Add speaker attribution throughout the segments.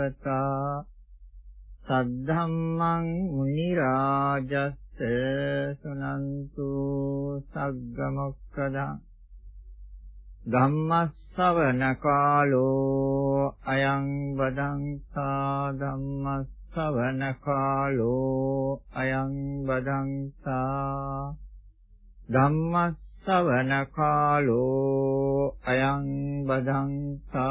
Speaker 1: දේවතා සද්ධම්මං මුනි රාජස්ස සුනන්තු සග්ගමොක්ඛදා ධම්මස්සවන කාලෝ අයං වදංසා ධම්මස්සවන කාලෝ අයං වදංසා ධම්මස්සවන කාලෝ අයං වදංසා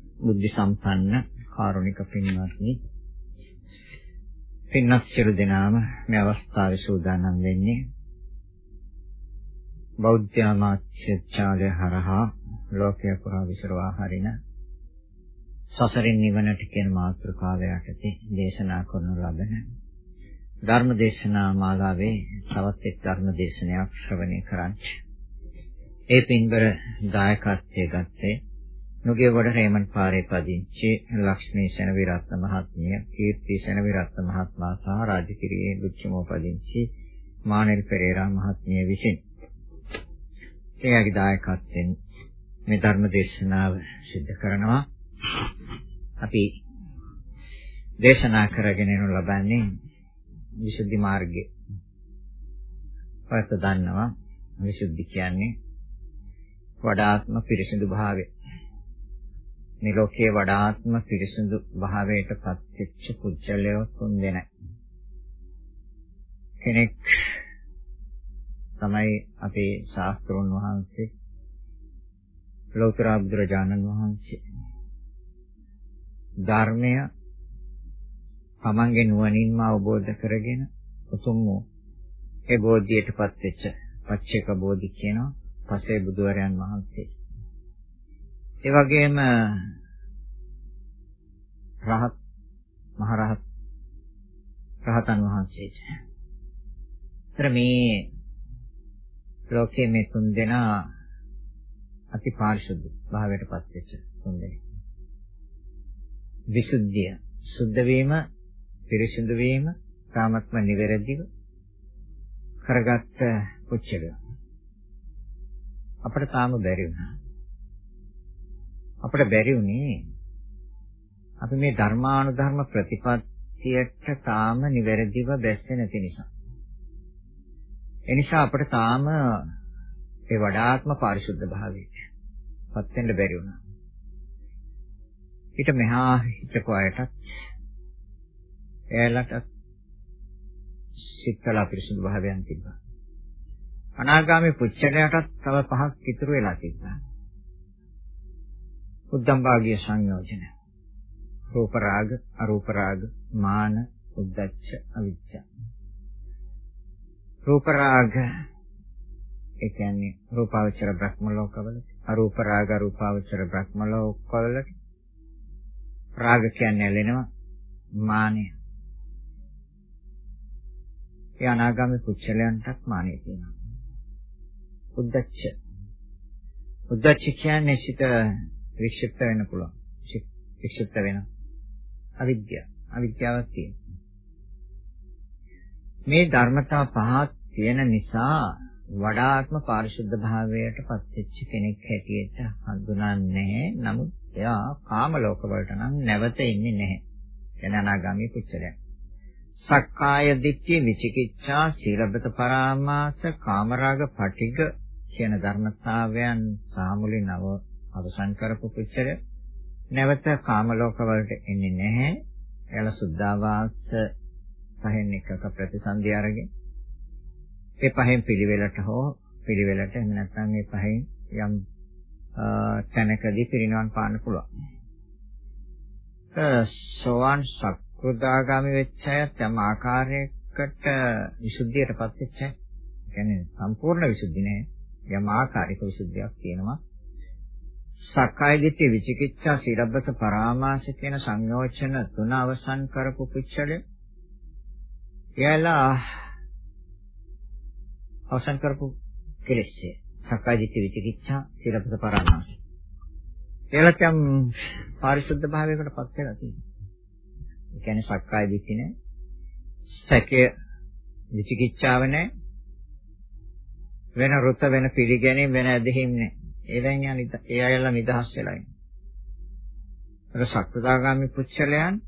Speaker 1: බුද්ධ සම්පන්න කාරුණික පින්වත්නි පින්වත් සියලු දෙනාම මේ අවස්ථාවේ සූදානම් වෙන්නේ බෞද්ධ ආමාත්‍යචාරය හරහා ලෝකය පුරා විසරවා හරින සසරින් නිවනට කියන මාතෘකාව යටතේ දේශනා කරනු ලබන ධර්ම දේශනා මාලාවේ තවත් එක් ධර්ම දේශනයක් ශ්‍රවණය කරන්න. ඒ පින්බර දායකත්වයේ ගත්තේ නුගේගොඩ රේමන් පාරේ පදිංචි ලක්ෂ්මී සෙනවිරත්න මහත්මිය, කීර්ති සෙනවිරත්න මහත්මයා සහ රාජකිරියේ දුච්චමෝ පදිංචි මානෙල් පෙරේරා මහත්මිය විසින් එයාගේ දායකත්වයෙන් මේ ධර්ම දේශනාව සිදු කරනවා. අපි දේශනා කරගෙන යනු ලබන්නේ විසුද්ධි මාර්ගය. ඔයත් දන්නවා විසුද්ධි කියන්නේ වඩාත්ම පිරිසිදු භාවය. මේ ලෝකයේ වඩාත්ම පිරිසිදු භාවයට පත්වෙච්ච පුජ්‍යලයෝ තුන් දෙනයි. කෙනෙක් තමයි අපේ ශාස්ත්‍රඥ වහන්සේ ලෝතර බුදුරජාණන් වහන්සේ ධර්මය තමන්ගේ නුවණින්ම අවබෝධ කරගෙන උතුම් වූ ඒ බෝධියටපත් වෙච්ච පච්චේක බෝධි කියනවා පසේ බුදුවරයන් වහන්සේ ඒ වගේම රහත් මහරහත් රහතන් වහන්සේට. ତර මේ ලෝකයේ මේ තුන් දෙනා අති පාරිශුද්ධ භාවයට පත් වෙච්ච තුන් දෙනෙක්. විසුද්ධිය සුද්ධ වීම, පිරිසිදු වීම, කාමත්ම නිවැරදිව කරගත්ත පුච්චල. අපිට තාම බැරි වුණා. අපිට බැරි වුණේ අපි මේ ධර්මානුධර්ම ප්‍රතිපත්තියට තාම නිවැරදිව බැස්සේ නැති නිසා. ඒ නිසා අපිට තාම ඒ වඩාත්ම පාරිශුද්ධ භාවයට පත් වෙන්න බැරි වුණා. ඊට මෙහා හිටපු අයටත් එයාලට සිත්වල අපිරිසුදු භාවයන් තිබ්බා. අනාගාමී පුච්චලයටත් තව පහක් ඉතුරු වෙලා තිබ්බා. උද්දම් භාගිය සංයෝජන. රූප රාග, අරූප රාග, මාන, උද්දච්ච, අවිච්ඡ. රූප රාග ඒ කියන්නේ රූපාවචර බ්‍රහ්ම ලෝකවල, අරූප රාග, අරූපාවචර බ්‍රහ්ම ලෝකවල රාග කියන්නේ ඇලෙනවා, මානය. ඒ අනාගාමී කුච්චලයන්ටත් මානෙ තියෙනවා. උද්දච්ච. උද්දච්ච කියන්නේ සිත වික්ෂිප්ත වෙන්න පුළුවන්. වික්ෂිප්ත වෙනවා. අවිද්‍යාව. අවිද්‍යාවක් තියෙනවා. මේ ධර්මතා පහ තියෙන නිසා වඩාත්ම පාරිශුද්ධ භාවයට පත්වෙච්ච කෙනෙක් හැටියට හඳුනන්නේ නමුත් එයා කාම ලෝක වලට නම් නැවත ඉන්නේ නැහැ. එන අනාගාමී පුච්චලයක්. සක්කාය දිට්ඨි විචිකිච්ඡා සීලබ්බත පරාමාස කාමරාග පටිග කියන ධර්මතාවයන් සාමුලිනව අවසන් කරපු පුච්චලය නැවත කාම ලෝක වලට එන්නේ නැහැ. එයාලා සුද්ධාවාස පහෙන් එකක ප්‍රතිසන්දි අරගෙන ඒ පහෙන් පිළිවෙලට හෝ පිළිවෙලට එහෙම නැත්නම් මේ පහෙන් යම් තැනකදී පිරිනවන් පාන්න පුළුවන්. සෝවාන් සක්‍රුදාගාමි වෙච්ච අයත් යම් ආකාරයක ආකාරයකට විසුද්ධියටපත් වෙච්ච කියන්නේ සම්පූර්ණ විසුද්ධි නෑ. යම් ආකාරික විසුද්ධියක් තියෙනවා. සක්කාය දිට්ඨි විචිකිච්ඡා සීලබ්බත පරාමාස කියන සංයෝජන තුන අවසන් කරපු පුච්චලය. එයාලා අවසන් කරපු කෙලෙස්ය. සක්කාය දිට්ඨි විචිකිච්ඡා සීලබ්බත පරාමාස. එයාලට යම් පාරිශුද්ධ භාවයකට පත් වෙලා තියෙනවා. ඒ කියන්නේ සක්කාය දිට්ඨි නෑ. සැකය විචිකිච්ඡාව නෑ. වෙන රුත වෙන පිළිගැනීම වෙන ඇදහිම් නෑ. ඒවෙන් යන ඒ අයලා නිදහස් වෙලා ඉන්නේ. අර සක්‍රදාගාමි පුච්චලයන්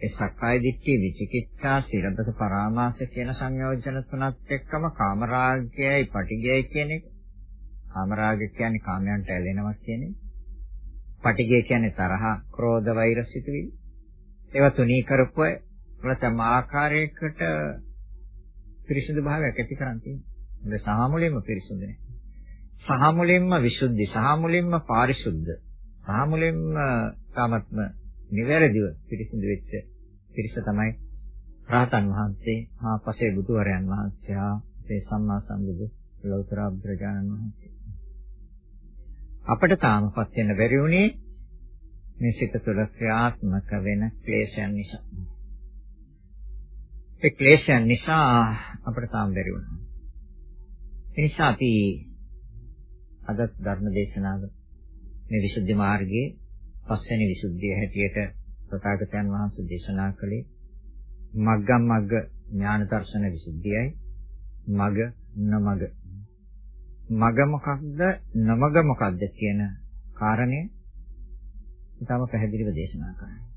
Speaker 1: ඒ සක්කාය දිට්ඨි විචිකිච්ඡා සිරබත පරාමාස කියන සංයෝජන තුනත් එක්කම කාමරාගයයි පටිගයයි කියන එක. කාමරාගය කියන්නේ කාමයන්ට ඇලෙනවා කියන එක. පටිගය කියන්නේ තරහ, ක්‍රෝධ, වෛර සිතුවිලි. ඒවා තුනී කරපුව ප්‍රථම ආකාරයකට පිරිසිදු භාවයක් ඇති කරන් තියෙනවා. ඒ සහ මුලින්ම පිරිසිදු නෑ. සහ මුලින්ම විසුද්ධි, සහ මුලින්ම පාරිශුද්ධ, සහ මුලින්ම කාමත්ම නිවැරදිව පිරිසිදු වෙච්ච පිරිස තමයි රහතන් වහන්සේ, හා පසේ බුදුවරයන් වහන්සේ, හා මේ සම්මා සම්බුදු ලෞතර බුදුරජාණන් වහන්සේ. අපිට තාමපත් වෙන්න බැරි වුණේ මේ සිත තුළ ක්‍රියාත්මක වෙන ක්ලේශයන් නිසා. ඒ ක්ලේශයන් නිසා අපිට තාම බැරි වුණා. ඒ නිසා අපි අද ධර්ම දේශනාව මේ විසුද්ධි මාර්ගයේ පස්වෙනි විසුද්ධිය හැටියට ප්‍රකාශකයන් වහන්සේ දේශනා කළේ මග්ගම් මග්ග ඥාන දර්ශන විසුද්ධියයි. මග නමග. මග මොකක්ද? නමග මොකක්ද කියන කාරණය ඊටම පැහැදිලිව දේශනා කරනවා.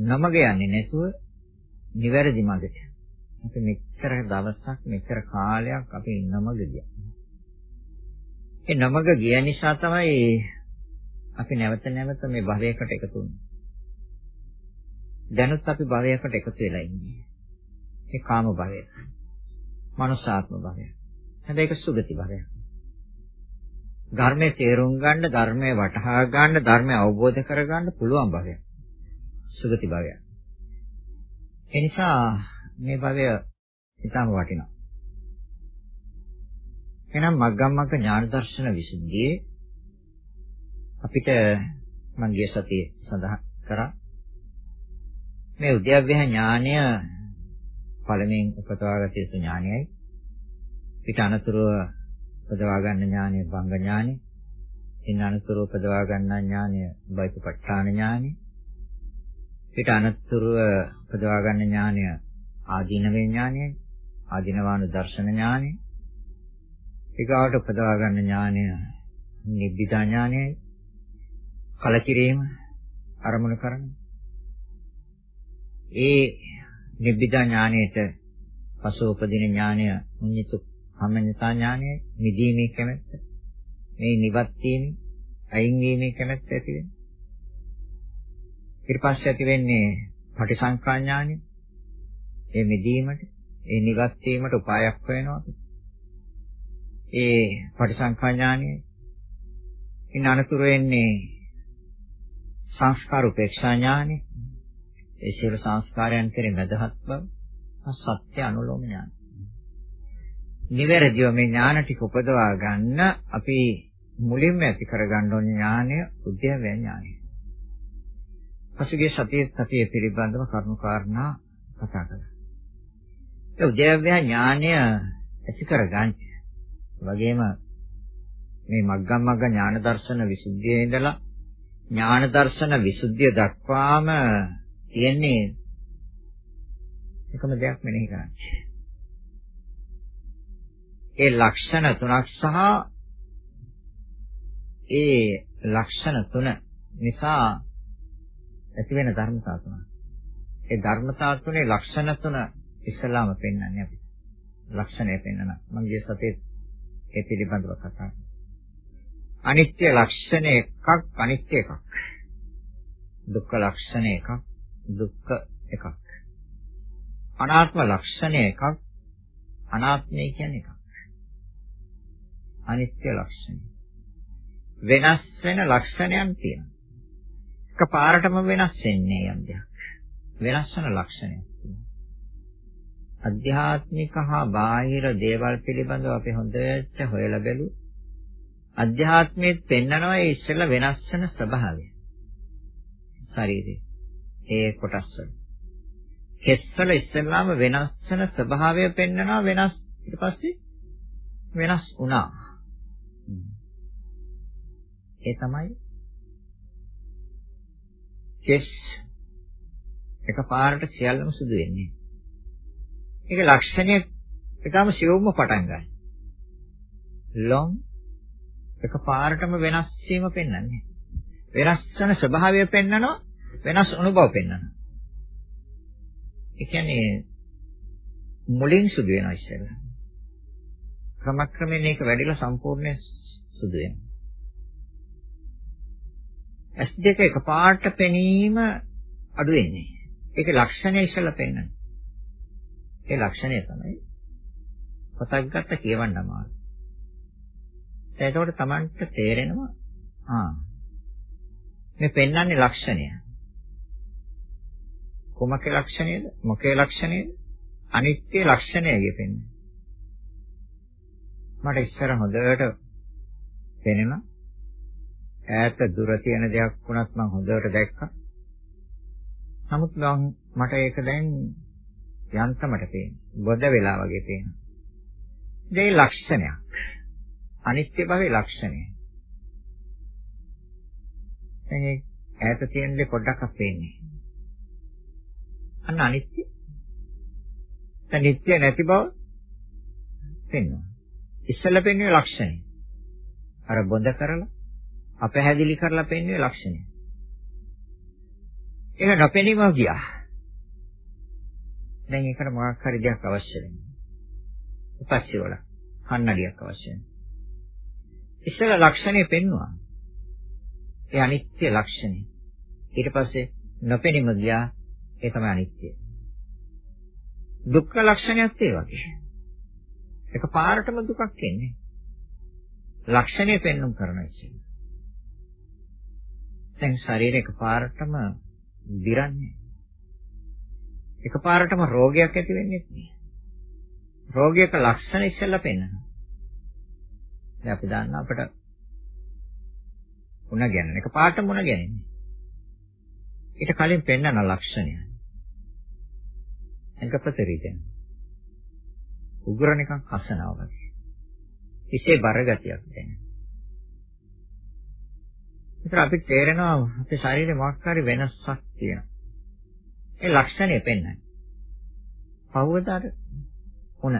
Speaker 1: නමග යන්නේ නැතුව නිවැරදි මගට. අපි මෙච්චර දවසක් මෙච්චර කාලයක් අපි නමග ගියා. ඒ නමග ගිය නිසා තමයි අපි නැවත නැවත මේ භවයකට එකතු වෙන්නේ. දැනුත් අපි භවයකට එකතු වෙලා ඉන්නේ. ඒ කාම භවය. මනුෂ්‍යාත්ම භවය. හැබැයි ඒක සුගති භවයක්. ධර්මයේ තේරුම් ගන්න, ධර්මයේ වටහා ගන්න, ධර්මය අවබෝධ කරගන්න පුළුවන් භවයක්. සුගති භවයක්. ඒ නිසා මේ භවය ඊටම වටිනවා. එහෙනම් මග්ගමග්ග ඥාන දර්ශන විසුද්ධියේ අපිට මම ගිය සතියේ සඳහන් කරා. මේ උද්‍යව්‍ය ඥානය පළමුවෙන් උපදවාගත යුතු ඥානයයි. ඊට අනතුරුව උපදවා ගන්න ඥානය භංග ඥානය ඉන් අනතුරුව උපදවා ගන්න ඥානය බයිපපට්ඨාන ඥානය ඊට අනතුරුව උපදවා ගන්න ඥානය ආදීනවේ ඥානයයි ආදීනවානු දර්ශන ඥානය ඊගාවට උපදවා ගන්න ඥානය නිබ්බිදා ඥානයයි කලකිරීම අරමුණු කරන. ඒ නිබ්බිදා ඥානයේට පසු උපදින ඥානය මුඤ්ඤිතු සම්මඤ්ඤතා ඥානය නිදීමේ කැමැත්ත. මේ නිවත් වීම අයින් වීමේ කැමැත්ත ඇති වෙනවා ඊට පස්සේ ඇති වෙන්නේ පටිසංකා ඥානය. ඒ මිදීමට ඒ නිවත් වීමට උපායක් වෙනවා ඒ පටිසංඛා ඥානය ඉන් අනතුරු වෙන්නේ සංස්කාර උපේක්ෂා ඥානය ඒ සියලු සංස්කාරයන් කෙරෙහි වැදහත් බව සත්‍ය අනුලෝම ඥාන. නිවැරදිව මේ ඥාන ටික උපදවා ගන්න අපි මුලින්ම ඇති කරගන්න ඕන ඥානය උද්‍යව ඥානය. පසුගිය සතියේ සතියේ පිළිබඳව කරුණු කාරණා කතා කළා. ඒ උද්‍යව ඥානය ඇති කරගන්න වගේම මේ මග්ගම් මග්ග ඥාන දර්ශන විසුද්ධියේ ඉඳලා ඥාන දර්ශන විසුද්ධිය දක්වාම තියෙන්නේ එකම දෙයක් මෙනෙහි කරන්න. ඒ ලක්ෂණ තුනක් සහ ඒ ලක්ෂණ තුන නිසා ඇති වෙන ධර්මතා තුනක්. ඒ ධර්මතා තුනේ ලක්ෂණ තුන ඉස්සලාම පෙන්වන්නේ අපි. ලක්ෂණය පෙන්වන. මම ගිය සතියේ ඒ පිළිබඳව කතා අනිත්‍ය ලක්ෂණ එකක් අනිත්‍ය එකක්. දුක්ඛ ලක්ෂණ එකක් දුක්ඛ එකක්. අනාත්ම ලක්ෂණ එකක් අනාත්මය කියන්නේ එකක්. අනිත්‍ය ලක්ෂණ. වෙනස් වෙන ලක්ෂණයන් තියෙනවා. එකපාරටම වෙනස් වෙන්නේ යම් දෙයක්. වෙනස් වෙන ලක්ෂණයක් තියෙනවා. අධ්‍යාත්මික හා බාහිර දේවල් පිළිබඳව අපි හොඳට හොයලා බැලුවා. අධ්‍යාත්මයේ පෙන්නනවා ඒ ඉස්සෙල්ලා වෙනස් වෙන ස්වභාවය. ශරීරේ. ඒ කොටස් වල. කෙස්වල ඉස්සෙල්ලාම වෙනස් වෙන ස්වභාවය පෙන්නනවා වෙනස් ඊට පස්සේ වෙනස් වුණා. ඒ තමයි කෙස් එකපාරට සියල්ලම සුදු වෙන්නේ. ඒක ලක්ෂණය එකම සියුම්ම පටන් ගන්න. ලොම් එකපාරටම වෙනස් වීම පෙන්වන්නේ. වෙනස් වෙන ස්වභාවය පෙන්වනවා වෙනස් අනුභව පෙන්වනවා. ඒ කියන්නේ මුලින් සුදු වෙනවා ඉස්සෙල්ලා. ක්‍රමක්‍රමයෙන් ඒක වැඩිලා සම්පූර්ණ සුදු වෙනවා. S2 එකපාරට පෙනීම අඩු වෙන්නේ. ඒකේ ලක්ෂණය ඉස්සෙල්ලා පෙන්වනවා. ඒ ලක්ෂණය තමයි පොතක් ගත්ත කියවන්න අමාරු. එතකොට Tamanට තේරෙනවා ආ මේ පෙන්වන්නේ ලක්ෂණය. කොමකේ ලක්ෂණයද? මොකේ ලක්ෂණයද? අනිත්‍ය ලක්ෂණය කියපෙන්නේ. මට ඉස්සර හොඳට පෙනෙනවා. ඈත දුර තියෙන දෙයක් වුණත් මම හොඳට දැක්කා. නමුත් මට ඒක දැන් යන්තමට පේනවා. බොද වෙලා වගේ පේනවා. ඒ ලක්ෂණයක්. අනිත්‍ය භවයේ ලක්ෂණය. දැන් ඈත තියෙන දේ පොඩ්ඩක් අපේන්නේ. අන්න අනිත්‍ය. දැන් නිට්ටය නැති බව පෙන්වනවා. ඉස්සෙල්ලා පෙන්වන්නේ ලක්ෂණය. අර බොඳ කරලා අපහැදිලි කරලා පෙන්වන්නේ ලක්ෂණය. ඒක නොපෙනීම ගියා. දැන් ඒකට මොකක් හරි දෙයක් අවශ්‍ය වෙනවා. උපස්සිය වල කන්නඩියක් අවශ්‍ය වෙනවා. ඉස්සෙල්ලා ලක්ෂණය පෙන්වුවා. ඒ අනිත්‍ය ලක්ෂණය. ඊට පස්සේ නොපෙනීම ගියා. ඒ තමයි අනිත්‍ය. දුක්ඛ ලක්ෂණයත් ඒ වගේ. එක පාරටම දුකක් එන්නේ. ලක්ෂණය පෙන්වුම් කරන ඉස්සෙල්ලා. දැන් ශරීරය එක පාරටම දිරන්නේ. එක පාරටම රෝගයක් ඇති වෙන්නේ නැහැ. රෝගයක ලක්ෂණ ඉස්සෙල්ලා පෙන්වනවා. දැන් අපි දන්න අපිට මුණ ගැනෙන එක පාට මුණ ගැනෙන්නේ. ඊට කලින් පෙන්වන ලක්ෂණය. එක ප්‍රතිරිදෙන. උග්‍ර නිකන් හසනවා වගේ. ඉසේ බර ගතියක් දැනෙන. ඒතර අපිට තේරෙනවා අපේ ශරීරේ මොකක් හරි වෙනසක් තියෙනවා. ඒ ලක්ෂණය පෙන්වන්නේ. පහවදාට උණ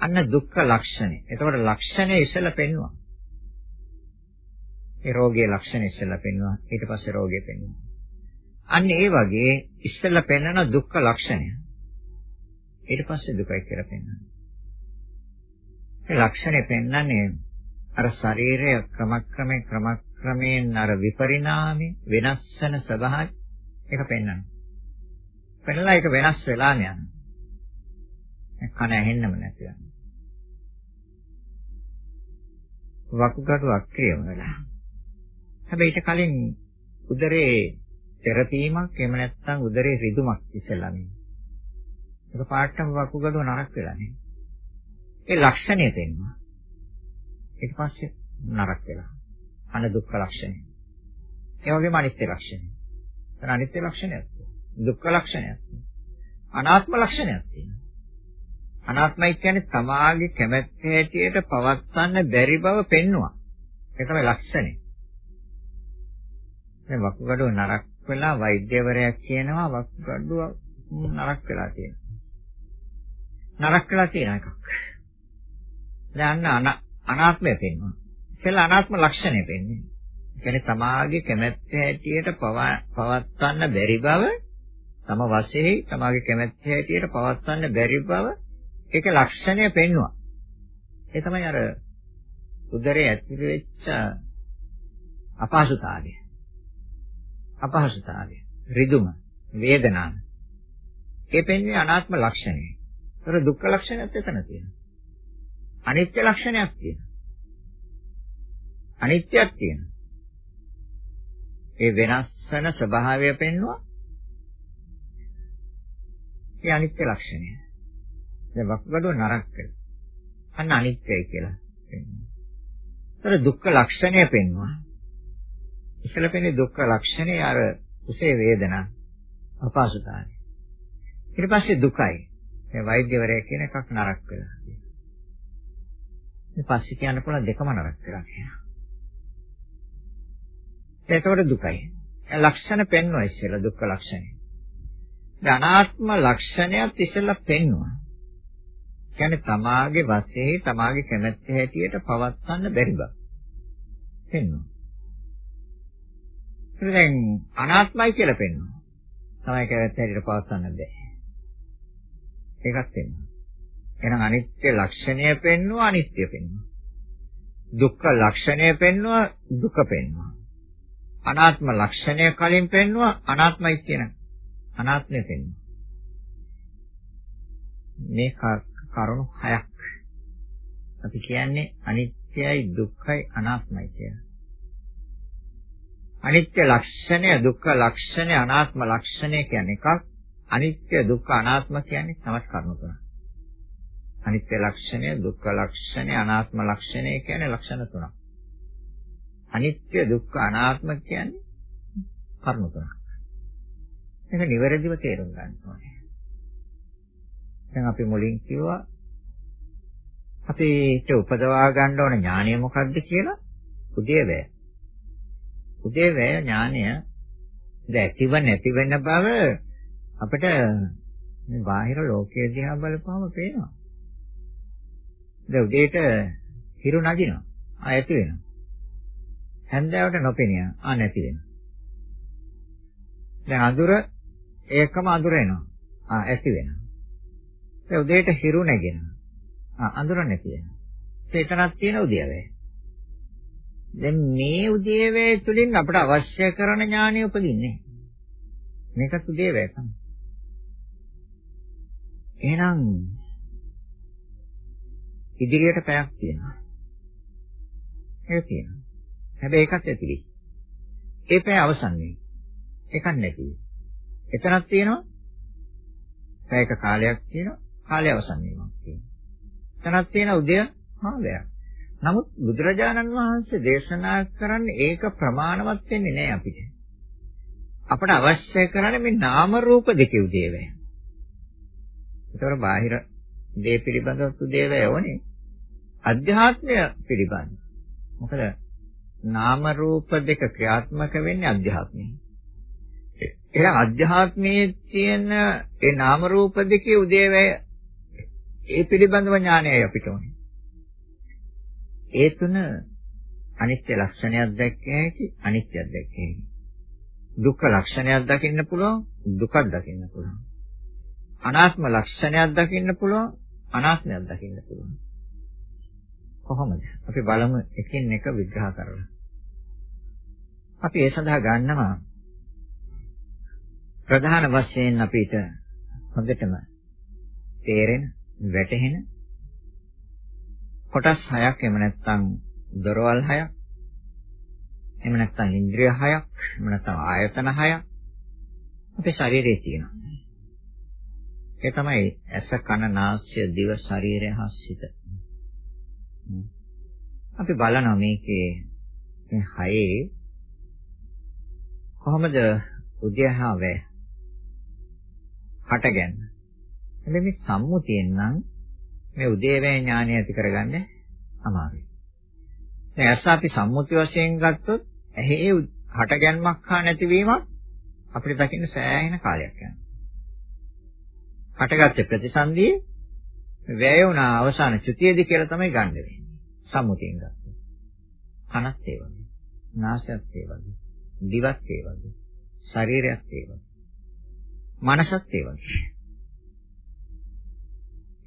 Speaker 1: අන්න දුක්ඛ ලක්ෂණය. එතකොට ලක්ෂණය ඉස්සෙල්ලා පෙන්වනවා. ඒ රෝගයේ ලක්ෂණ ඉස්සෙල්ලා පෙන්වනවා. ඊට පස්සේ රෝගය පෙන්වනවා. අන්න ඒ වගේ ඉස්සෙල්ලා පෙන්වන දුක්ඛ ලක්ෂණය. ඊට පස්සේ දුකයි කියලා පෙන්වනවා. ඒ ලක්ෂණය පෙන්වන්නේ අර ශරීරය ක්‍රමක්‍රමයෙන් ක්‍රමක්‍රමයෙන් අර විපරිණාමය වෙනස් වෙන ස්වභාවය ඒක පෙන්වනවා. පෙන්නලා ඒක වෙනස් වෙලා යනවා. කන ඇහෙන්නම නැති යනවා. වකුගඩු අක්‍රියම වෙලා. හැබැයි ඊට කලින් උදරේ තෙරපීමක් එහෙම නැත්නම් උදරේ රිදුමක් ඉස්සෙල්ලා මේ. ඒක පාටම වකුගඩුව නරක වෙලා නේ. ඒ ලක්ෂණය පෙන්වනවා. ඊට පස්සේ නරක වෙලා. අන දුක්ඛ ලක්ෂණය. ඒ වගේම අනිත්‍ය ලක්ෂණය. එතන අනිත්‍ය ලක්ෂණයක් තියෙනවා. දුක්ඛ ලක්ෂණයක් තියෙනවා. අනාත්ම ලක්ෂණයක් තියෙනවා. අනාත්මයි කියන්නේ තමාගේ කැමැත්ත හැටියට පවත්වන්න බැරි බව පෙන්නවා. ඒක තමයි ලක්ෂණය. දැන් වකුගඩුව නරක් වෙලා වෛද්‍යවරයා කියනවා වකුගඩුව නරක් වෙලා තියෙනවා. නරක් වෙලා තියෙන එකක්. දැන් අනාත්මය පෙන්වනවා. ඉතින් අනාත්ම ලක්ෂණය පෙන්වන්නේ. කියන්නේ තමාගේ කැමැත්ත හැටියට පවත්වන්න බැරි බව තම වශයෙන් තමාගේ කැමැත්ත හැටියට පවත්වන්න බැරි බව ඒක ලක්ෂණය පෙන්වුවා. ඒ තමයි අර උදරයේ ඇතුළේ වෙච්ච අපහසුතාවය. අපහසුතාවය, රිදුම, වේදනාව. ඒ පෙන්වන්නේ අනාත්ම ලක්ෂණය. ඒතර දුක්ඛ ලක්ෂණයත් එතන තියෙනවා. අනිත්‍ය ලක්ෂණයක් තියෙනවා. අනිත්‍යයක් තියෙනවා. ඒ වෙනස් වෙන ස්වභාවය පෙන්වුවා. ඒ අනිත්‍ය ලක්ෂණය. දැන් වකුගඩුව නරක් වෙලා. අන්න අනිත්‍යයි කියලා පෙන්වනවා. ඒතර දුක්ඛ ලක්ෂණය පෙන්වනවා. ඉස්සල පෙන්නේ දුක්ඛ ලක්ෂණය අර කුසේ වේදනා අපහසුතාවය. ඊට පස්සේ දුකයි. මේ වෛද්‍යවරයා කියන එකක් නරක වෙලා. ඊට පස්සේ කියන්න පුළුවන් දෙකම නරක වෙලා කියනවා. ඒකවල දුකයි. ලක්ෂණ පෙන්වනවා ඉස්සෙල්ලා දුක්ඛ ලක්ෂණය. අනාත්ම ලක්ෂණයත් ඉස්සෙල්ලා පෙන්වනවා. කියන්නේ තමාගේ වශයෙන් තමාගේ කැමැත්ත හැටියට පවත්වන්න බැරි බව. පෙන්වනවා. දැන් අනාත්මයි කියලා පෙන්වනවා. තමයි කැමැත්ත හැටියට පවත්වන්න බැහැ. ඒකත් පෙන්වනවා. එහෙනම් අනිත්‍ය ලක්ෂණය පෙන්වනවා අනිත්‍ය පෙන්වනවා. දුක්ඛ ලක්ෂණය පෙන්වනවා දුක පෙන්වනවා. අනාත්ම ලක්ෂණය කලින් පෙන්වුවා අනාත්මයි කියන අනාත්මය පෙන්වුවා. මේ කරුණු හයක් අපි කියන්නේ අනිත්‍යයි දුක්ඛයි අනාත්මයි කියලා. අනිත්‍ය ලක්ෂණය දුක්ඛ ලක්ෂණය අනාත්ම ලක්ෂණය කියන්නේ එකක් අනිත්‍ය දුක්ඛ අනාත්ම කියන්නේ තවත් කරුණු තුනක්. අනිත්‍ය ලක්ෂණය දුක්ඛ ලක්ෂණය අනාත්ම ලක්ෂණය කියන්නේ ලක්ෂණ තුනක්. අනිත්‍ය දුක්ඛ අනාත්ම කියන්නේ කර්ම තුනක්. මේක නිවැරදිව තේරුම් ගන්න ඕනේ. දැන් අපි මුලින් කිව්වා අපිට උපදවා ගන්න ඕන ඥානය මොකක්ද කියලා උදේවැය. උදේවැය ඥානය දැතිව නැති වෙන බව අපිට මේ බාහිර ලෝකයේ දිහා බලපුවම පේනවා. දැන් උදේට හිරු නගිනවා. ආයතු වෙනවා. හැන්දෑවට නොපෙනිය. ආ නැති වෙනවා. දැන් අඳුර ඒකම අඳුර එනවා. ආ ඇති වෙනවා. ඒ උදේට හිරු නැගෙනවා. ආ අඳුර නැති වෙනවා. ඒකනක් තියෙන උදේවැය. දැන් මේ උදේවැය තුලින් අපට අවශ්‍ය කරන ඥානය උපදින්නේ. මේකත් උදේවැය තමයි. එහෙනම් ඉදිරියට පැයක් තියෙනවා. ඒක තියෙනවා. හැබැයි ඒකත් ඇතිලි. ඒ පැය අවසන් වෙයි. ඒකක් නැති. එතනක් තියෙනවා. පැයක කාලයක් තියෙනවා. කාලය අවසන් වෙනවා කියනවා. එතනක් තියෙන උදය මාවැය. නමුත් බුදුරජාණන් වහන්සේ දේශනා කරන්නේ ඒක ප්‍රමාණවත් වෙන්නේ නැහැ අපිට. අපට අවශ්‍ය කරන්නේ මේ නාම රූප දෙකේ උදේවැය. ඒතර බාහිර දේ පිළිබඳව උදේවැය ඕනේ. අධ්‍යාත්මය පිළිබඳ. මොකද නාම රූප දෙක ක්‍රියාත්මක වෙන්නේ අධ්‍යාත්මයෙන්. එහෙනම් අධ්‍යාත්මයේ තියෙන ඒ නාම රූප දෙකේ උදේවැය ඒ පිළිබඳව ඥානයයි අපිට ඕනේ. ඒ තුන අනිත්‍ය ලක්ෂණයක් දැක්කේ හැකි අනිත්‍යයක් දැක්කේ හැකි. දුක්ඛ ලක්ෂණයක් දකින්න පුළුවන් දුකක් දකින්න පුළුවන්. අනාත්ම ලක්ෂණයක් දකින්න පුළුවන් අනාත්මයක් දකින්න පුළුවන්. කොහොමද? අපි බලමු එකින් එක විග්‍රහ කරලා. අපි ඒ සඳහා ගන්නවා ප්‍රධාන වශයෙන් අපිට හොඳටම තේරෙන වැටහෙන කොටස් හයක් එහෙම නැත්නම් දොරවල් හයක් එහෙම නැත්නම් ඉන්ද්‍රිය හයක් එහෙම නැත්නම් ආයතන හයක් අපේ ශරීරයේ තියෙනවා. ඒ තමයි ඇස කන නාසය දිව ශරීරය හා සිත. අපි බලනවා මේකේ මේ හයේ කොහොමද උද්‍යහා වේ හටගන්න. හැබැයි මේ සම්මුතියෙන් නම් මේ උදේවැය ඥානය ඇති කරගන්න අමාරුයි. දැන් ඇස අපි සම්මුති වශයෙන් ගත්තොත් ඇහි හටගැන්මක් හා නැතිවීමක් අපිට දකින්න සෑහෙන කාලයක් යනවා. හටගත්තේ ප්‍රතිසන්දියේ වැය වුණා අවසාන චුතියේදී කියලා තමයි ගන්න වෙන්නේ. සම්මුතියෙන් ගත්තොත්. කනත් ඒ වගේ. නාසයත් ඒ වගේ. දිවත් ඒ වගේ. ශරීරයත් ඒ වගේ. මනසත් ඒ වගේ.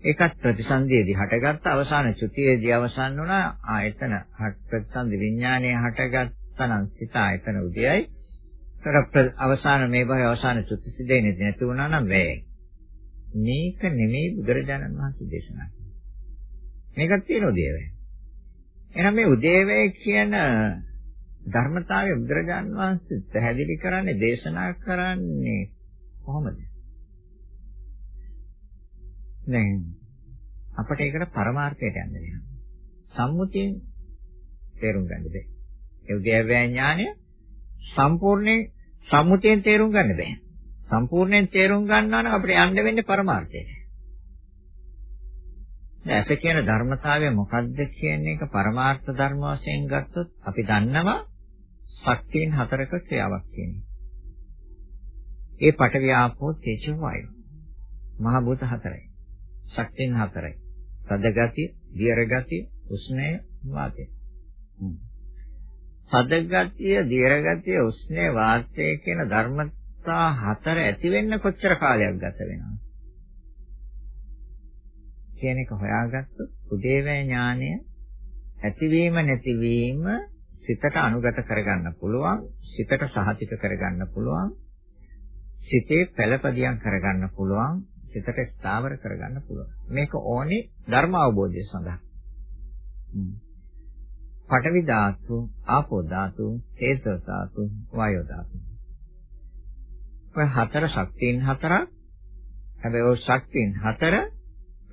Speaker 1: ඒකත් ප්‍රතිසන්දියේදී හටගත්ත අවසාන චුතියේදී අවසන් වුණා ආයතන ප්‍රතිසන්දි විඥානයේ හටගත්තනම් සිත ආයතන උදයයි. ඒතර අවසාන මේ භවයේ අවසාන චුතිසිදෙන්නේ නැති වුණා නම් වැයයි. මේක නෙමෙයි බුදුරජාණන් වහන්සේ දේශනා කළේ. මේකත් තියෙන උදේවැය. එහෙනම් මේ උදේවැය කියන ධර්මතාවය බුදුරජාන් වහන්සේ පැහැදිලි කරන්නේ දේශනා කරන්නේ කොහොමද? දැන් අපිට ඒකට පරමාර්ථයට යන්න වෙනවා. සම්මුතියෙන් තේරුම් ගන්න බෑ. ඒ උද්‍යව්‍ය ඥානය සම්පූර්ණයෙන් සම්මුතියෙන් තේරුම් ගන්න බෑ. සම්පූර්ණයෙන් තේරුම් ගන්නවා නම් අපිට යන්න වෙන්නේ පරමාර්ථයට. දැස කියන ධර්මතාවය මොකක්ද කියන එක පරමාර්ථ ධර්ම වශයෙන් ගත්තොත් අපි දන්නවා ශක්තියන් හතරක ක්‍රියාවක් කියන ඒ පඨවි ආපෝ තේජෝ වායෝ මහ භූත හතරයි. ශක්තියන් හතරයි. තද ගතිය, දියර ගතිය, උෂ්ණය, වාතය. තද ගතිය, දියර ගතිය, උෂ්ණය, වාතය කියන ධර්මතා හතර ඇති වෙන්න කොච්චර කාලයක් ගත වෙනවද? කියන එක හොයාගත්තොත් උදේවැය ඥානය ඇතිවීම නැතිවීම සිතට අනුගත කරගන්න පුළුවන් සිතට සහතික කරගන්න පුළුවන් සිතේ පළපදියම් කරගන්න පුළුවන් සිතට ස්ථාවර කරගන්න පුළුවන්. මේක ඕනේ ධර්ම අවබෝධය සඳහා. පඨවි ධාතු ආපෝ ධාතු තේජෝ ධාතු වායෝ ධාතු. ඔය හතර ශක්තියින් හතරක් හැබැයි ඔය ශක්තියින් හතර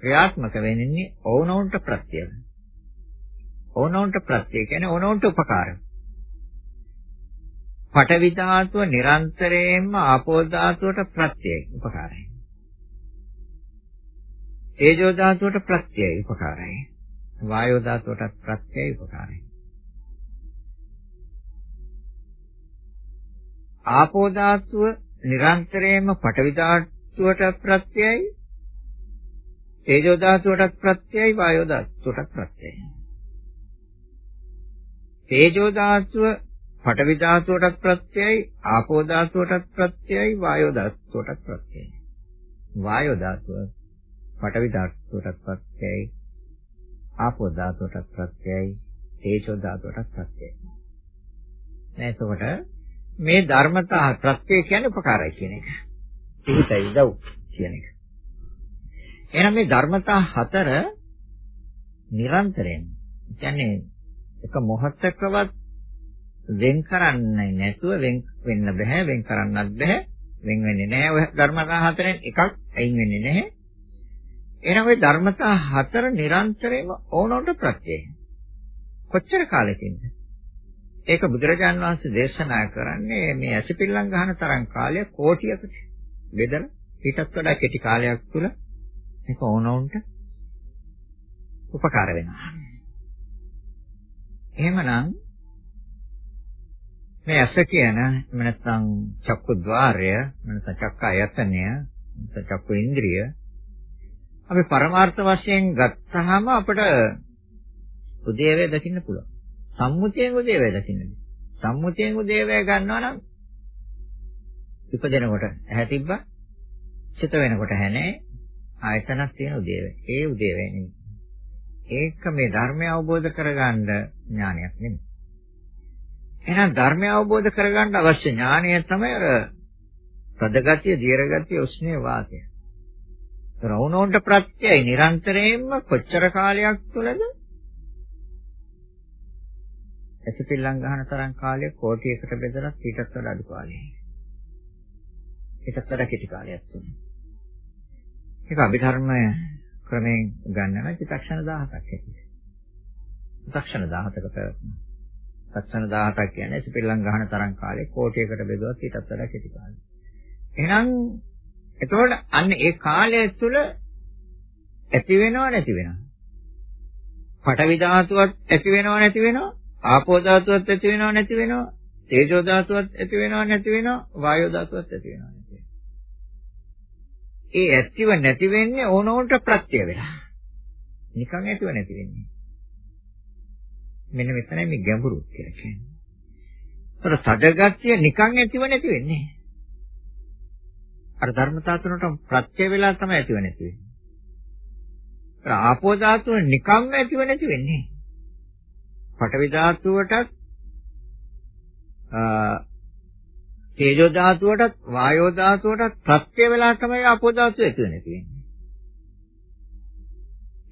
Speaker 1: ක්‍රියාත්මක වෙන්නේ ඕනෝන්ට ප්‍රත්‍යය. ඕනෝන්ට ප්‍රත්‍යය කියන්නේ ඕනෝන්ට උපකාර. පඨවි ධාතුව නිරන්තරයෙන්ම ආපෝ ධාතුවට ප්‍රත්‍යයයි උපකාරයි. තේජෝ ධාතුවට ප්‍රත්‍යයයි උපකාරයි. වායෝ ධාතුවට ප්‍රත්‍යයයි උපකාරයි. ආපෝ ධාතුව නිරන්තරයෙන්ම පඨවි ධාතුවට ප්‍රත්‍යයයි තේජෝ ධාතුවටත් ප්‍රත්‍යයයි වායෝ ධාතුවටත් ප්‍රත්‍යයයි. තේජෝ ධාතුව පඨවි ධාතුවටත් ප්‍රත්‍යයයි ආපෝ ධාතුවටත් ප්‍රත්‍යයයි වායෝ ධාතුවටත් ප්‍රත්‍යයයි. වායෝ ධාතුව පඨවි ධාතුවටත් ප්‍රත්‍යයයි ආපෝ ධාතුවටත් ප්‍රත්‍යයයි තේජෝ ධාතුවටත් ප්‍රත්‍යයයි. එතකොට මේ ධර්මතා ප්‍රත්‍ය කියන්නේ උපකාරයි කියන එක. පිහිටයි උදව් කියන එක. එහෙනම් මේ ධර්මතා හතර නිරන්තරයෙන් කියන්නේ එක මොහොතකවත් වෙන් කරන්නේ නැතුව වෙන් වෙන්න බෑ වෙන් කරන්නත් බෑ. වෙන් වෙන්නේ නැහැ. ඔය ධර්මතා හතරෙන් එකක් අයින් වෙන්නේ නැහැ. එහෙනම් ওই ධර්මතා හතර නිරන්තරයෙන්ම ඕනොට ප්‍රත්‍යයයි. කොච්චර කාලෙකින්ද? ඒක බුදුරජාන් වහන්සේ දේශනා කරන්නේ මේ ඇසිපිල්ලම් ගන්න තරම් කාලයක් කෝටියකට. බෙදලා ඊටත් වඩා කෙටි කාලයක් තුල ඒක ඕනොන්ට උපකාර වෙනවා. එහෙමනම් මේ ඇස කියන නැත්නම් චක්කු ద్వාරය නැත්නම් චක්ක ආයතනය නැත්නම් චක්කු ඉන්ද්‍රිය අපි පරමාර්ථ වශයෙන් ගත්තාම අපිට උදේවේ දකින්න පුළුවන්. සම්මුතියෙන් උදේවේ දකින්න. සම්මුතියෙන් උදේවේ ගන්නවා නම් ඉපදෙනකොට ඇහැ තිබ්බා. චිත වෙනකොට ඇහැ නැහැ. ආයතනක් තියෙන උදේවැය. ඒ උදේවැය නෙමෙයි. ඒක මේ ධර්මය අවබෝධ කරගන්න ඥානයක් නෙමෙයි. එහෙනම් ධර්මය අවබෝධ කරගන්න අවශ්‍ය ඥානය තමයි අර සදගතිය, දීර්ඝගතිය, උෂ්ණේ වාතය. රවුනොන්ට ප්‍රත්‍යය නිරන්තරයෙන්ම කොච්චර කාලයක් තුළද? ඇසිපිල්ලම් ගන්න තරම් කාලයක් කෝටියකට බෙදලා ඊටත් වඩා අඩු කාලයක්. ඊටත් වඩා කෙටි කාලයක් තුනේ. ඒක අභිධර්මය ක්‍රමයෙන් ගන්නම චිත්තක්ෂණ 17ක් ඇති. චිත්තක්ෂණ 17ක පැවැත්ම. චිත්තක්ෂණ 17ක් කියන්නේ සිපිල්ලම් ගහන තරම් කාලේ කෝටියකට බෙදුවත් ඊටත් වඩා කෙටි කාලයක්. එහෙනම් එතකොට අන්න ඒ කාලය තුළ ඇති වෙනව නැති වෙනව. පඨවි ධාතුවත් ඇති වෙනව නැති වෙනව. ආපෝ ධාතුවත් ඇති වෙනව නැති වෙනව. තේජෝ ධාතුවත් ඇති වෙනව නැති වෙනව. වායෝ ධාතුවත් ඇති වෙනව. ඒ ඇතිව නැති වෙන්නේ ඕනෝන්ට ප්‍රත්‍ය වෙලා. නිකන් ඇතිව නැති වෙන්නේ. මෙන්න මෙතනයි මේ ගැඹුරු කියලා කියන්නේ. ඒතර සදගතිය නිකන් ඇතිව නැති වෙන්නේ. අර ධර්මතා තුනට ප්‍රත්‍ය වෙලා තමයි ඇතිව නැති වෙන්නේ. ආපෝ ධාතුව නිකම්ම ඇතිව නැති වෙන්නේ. පඨවි ධාතුවටත් තේජෝ ධාතුවටත් වායෝ ධාතුවටත් ප්‍රත්‍ය වෙලා තමයි ආපෝ ධාතුව ඇති වෙන්නේ තියෙන්නේ.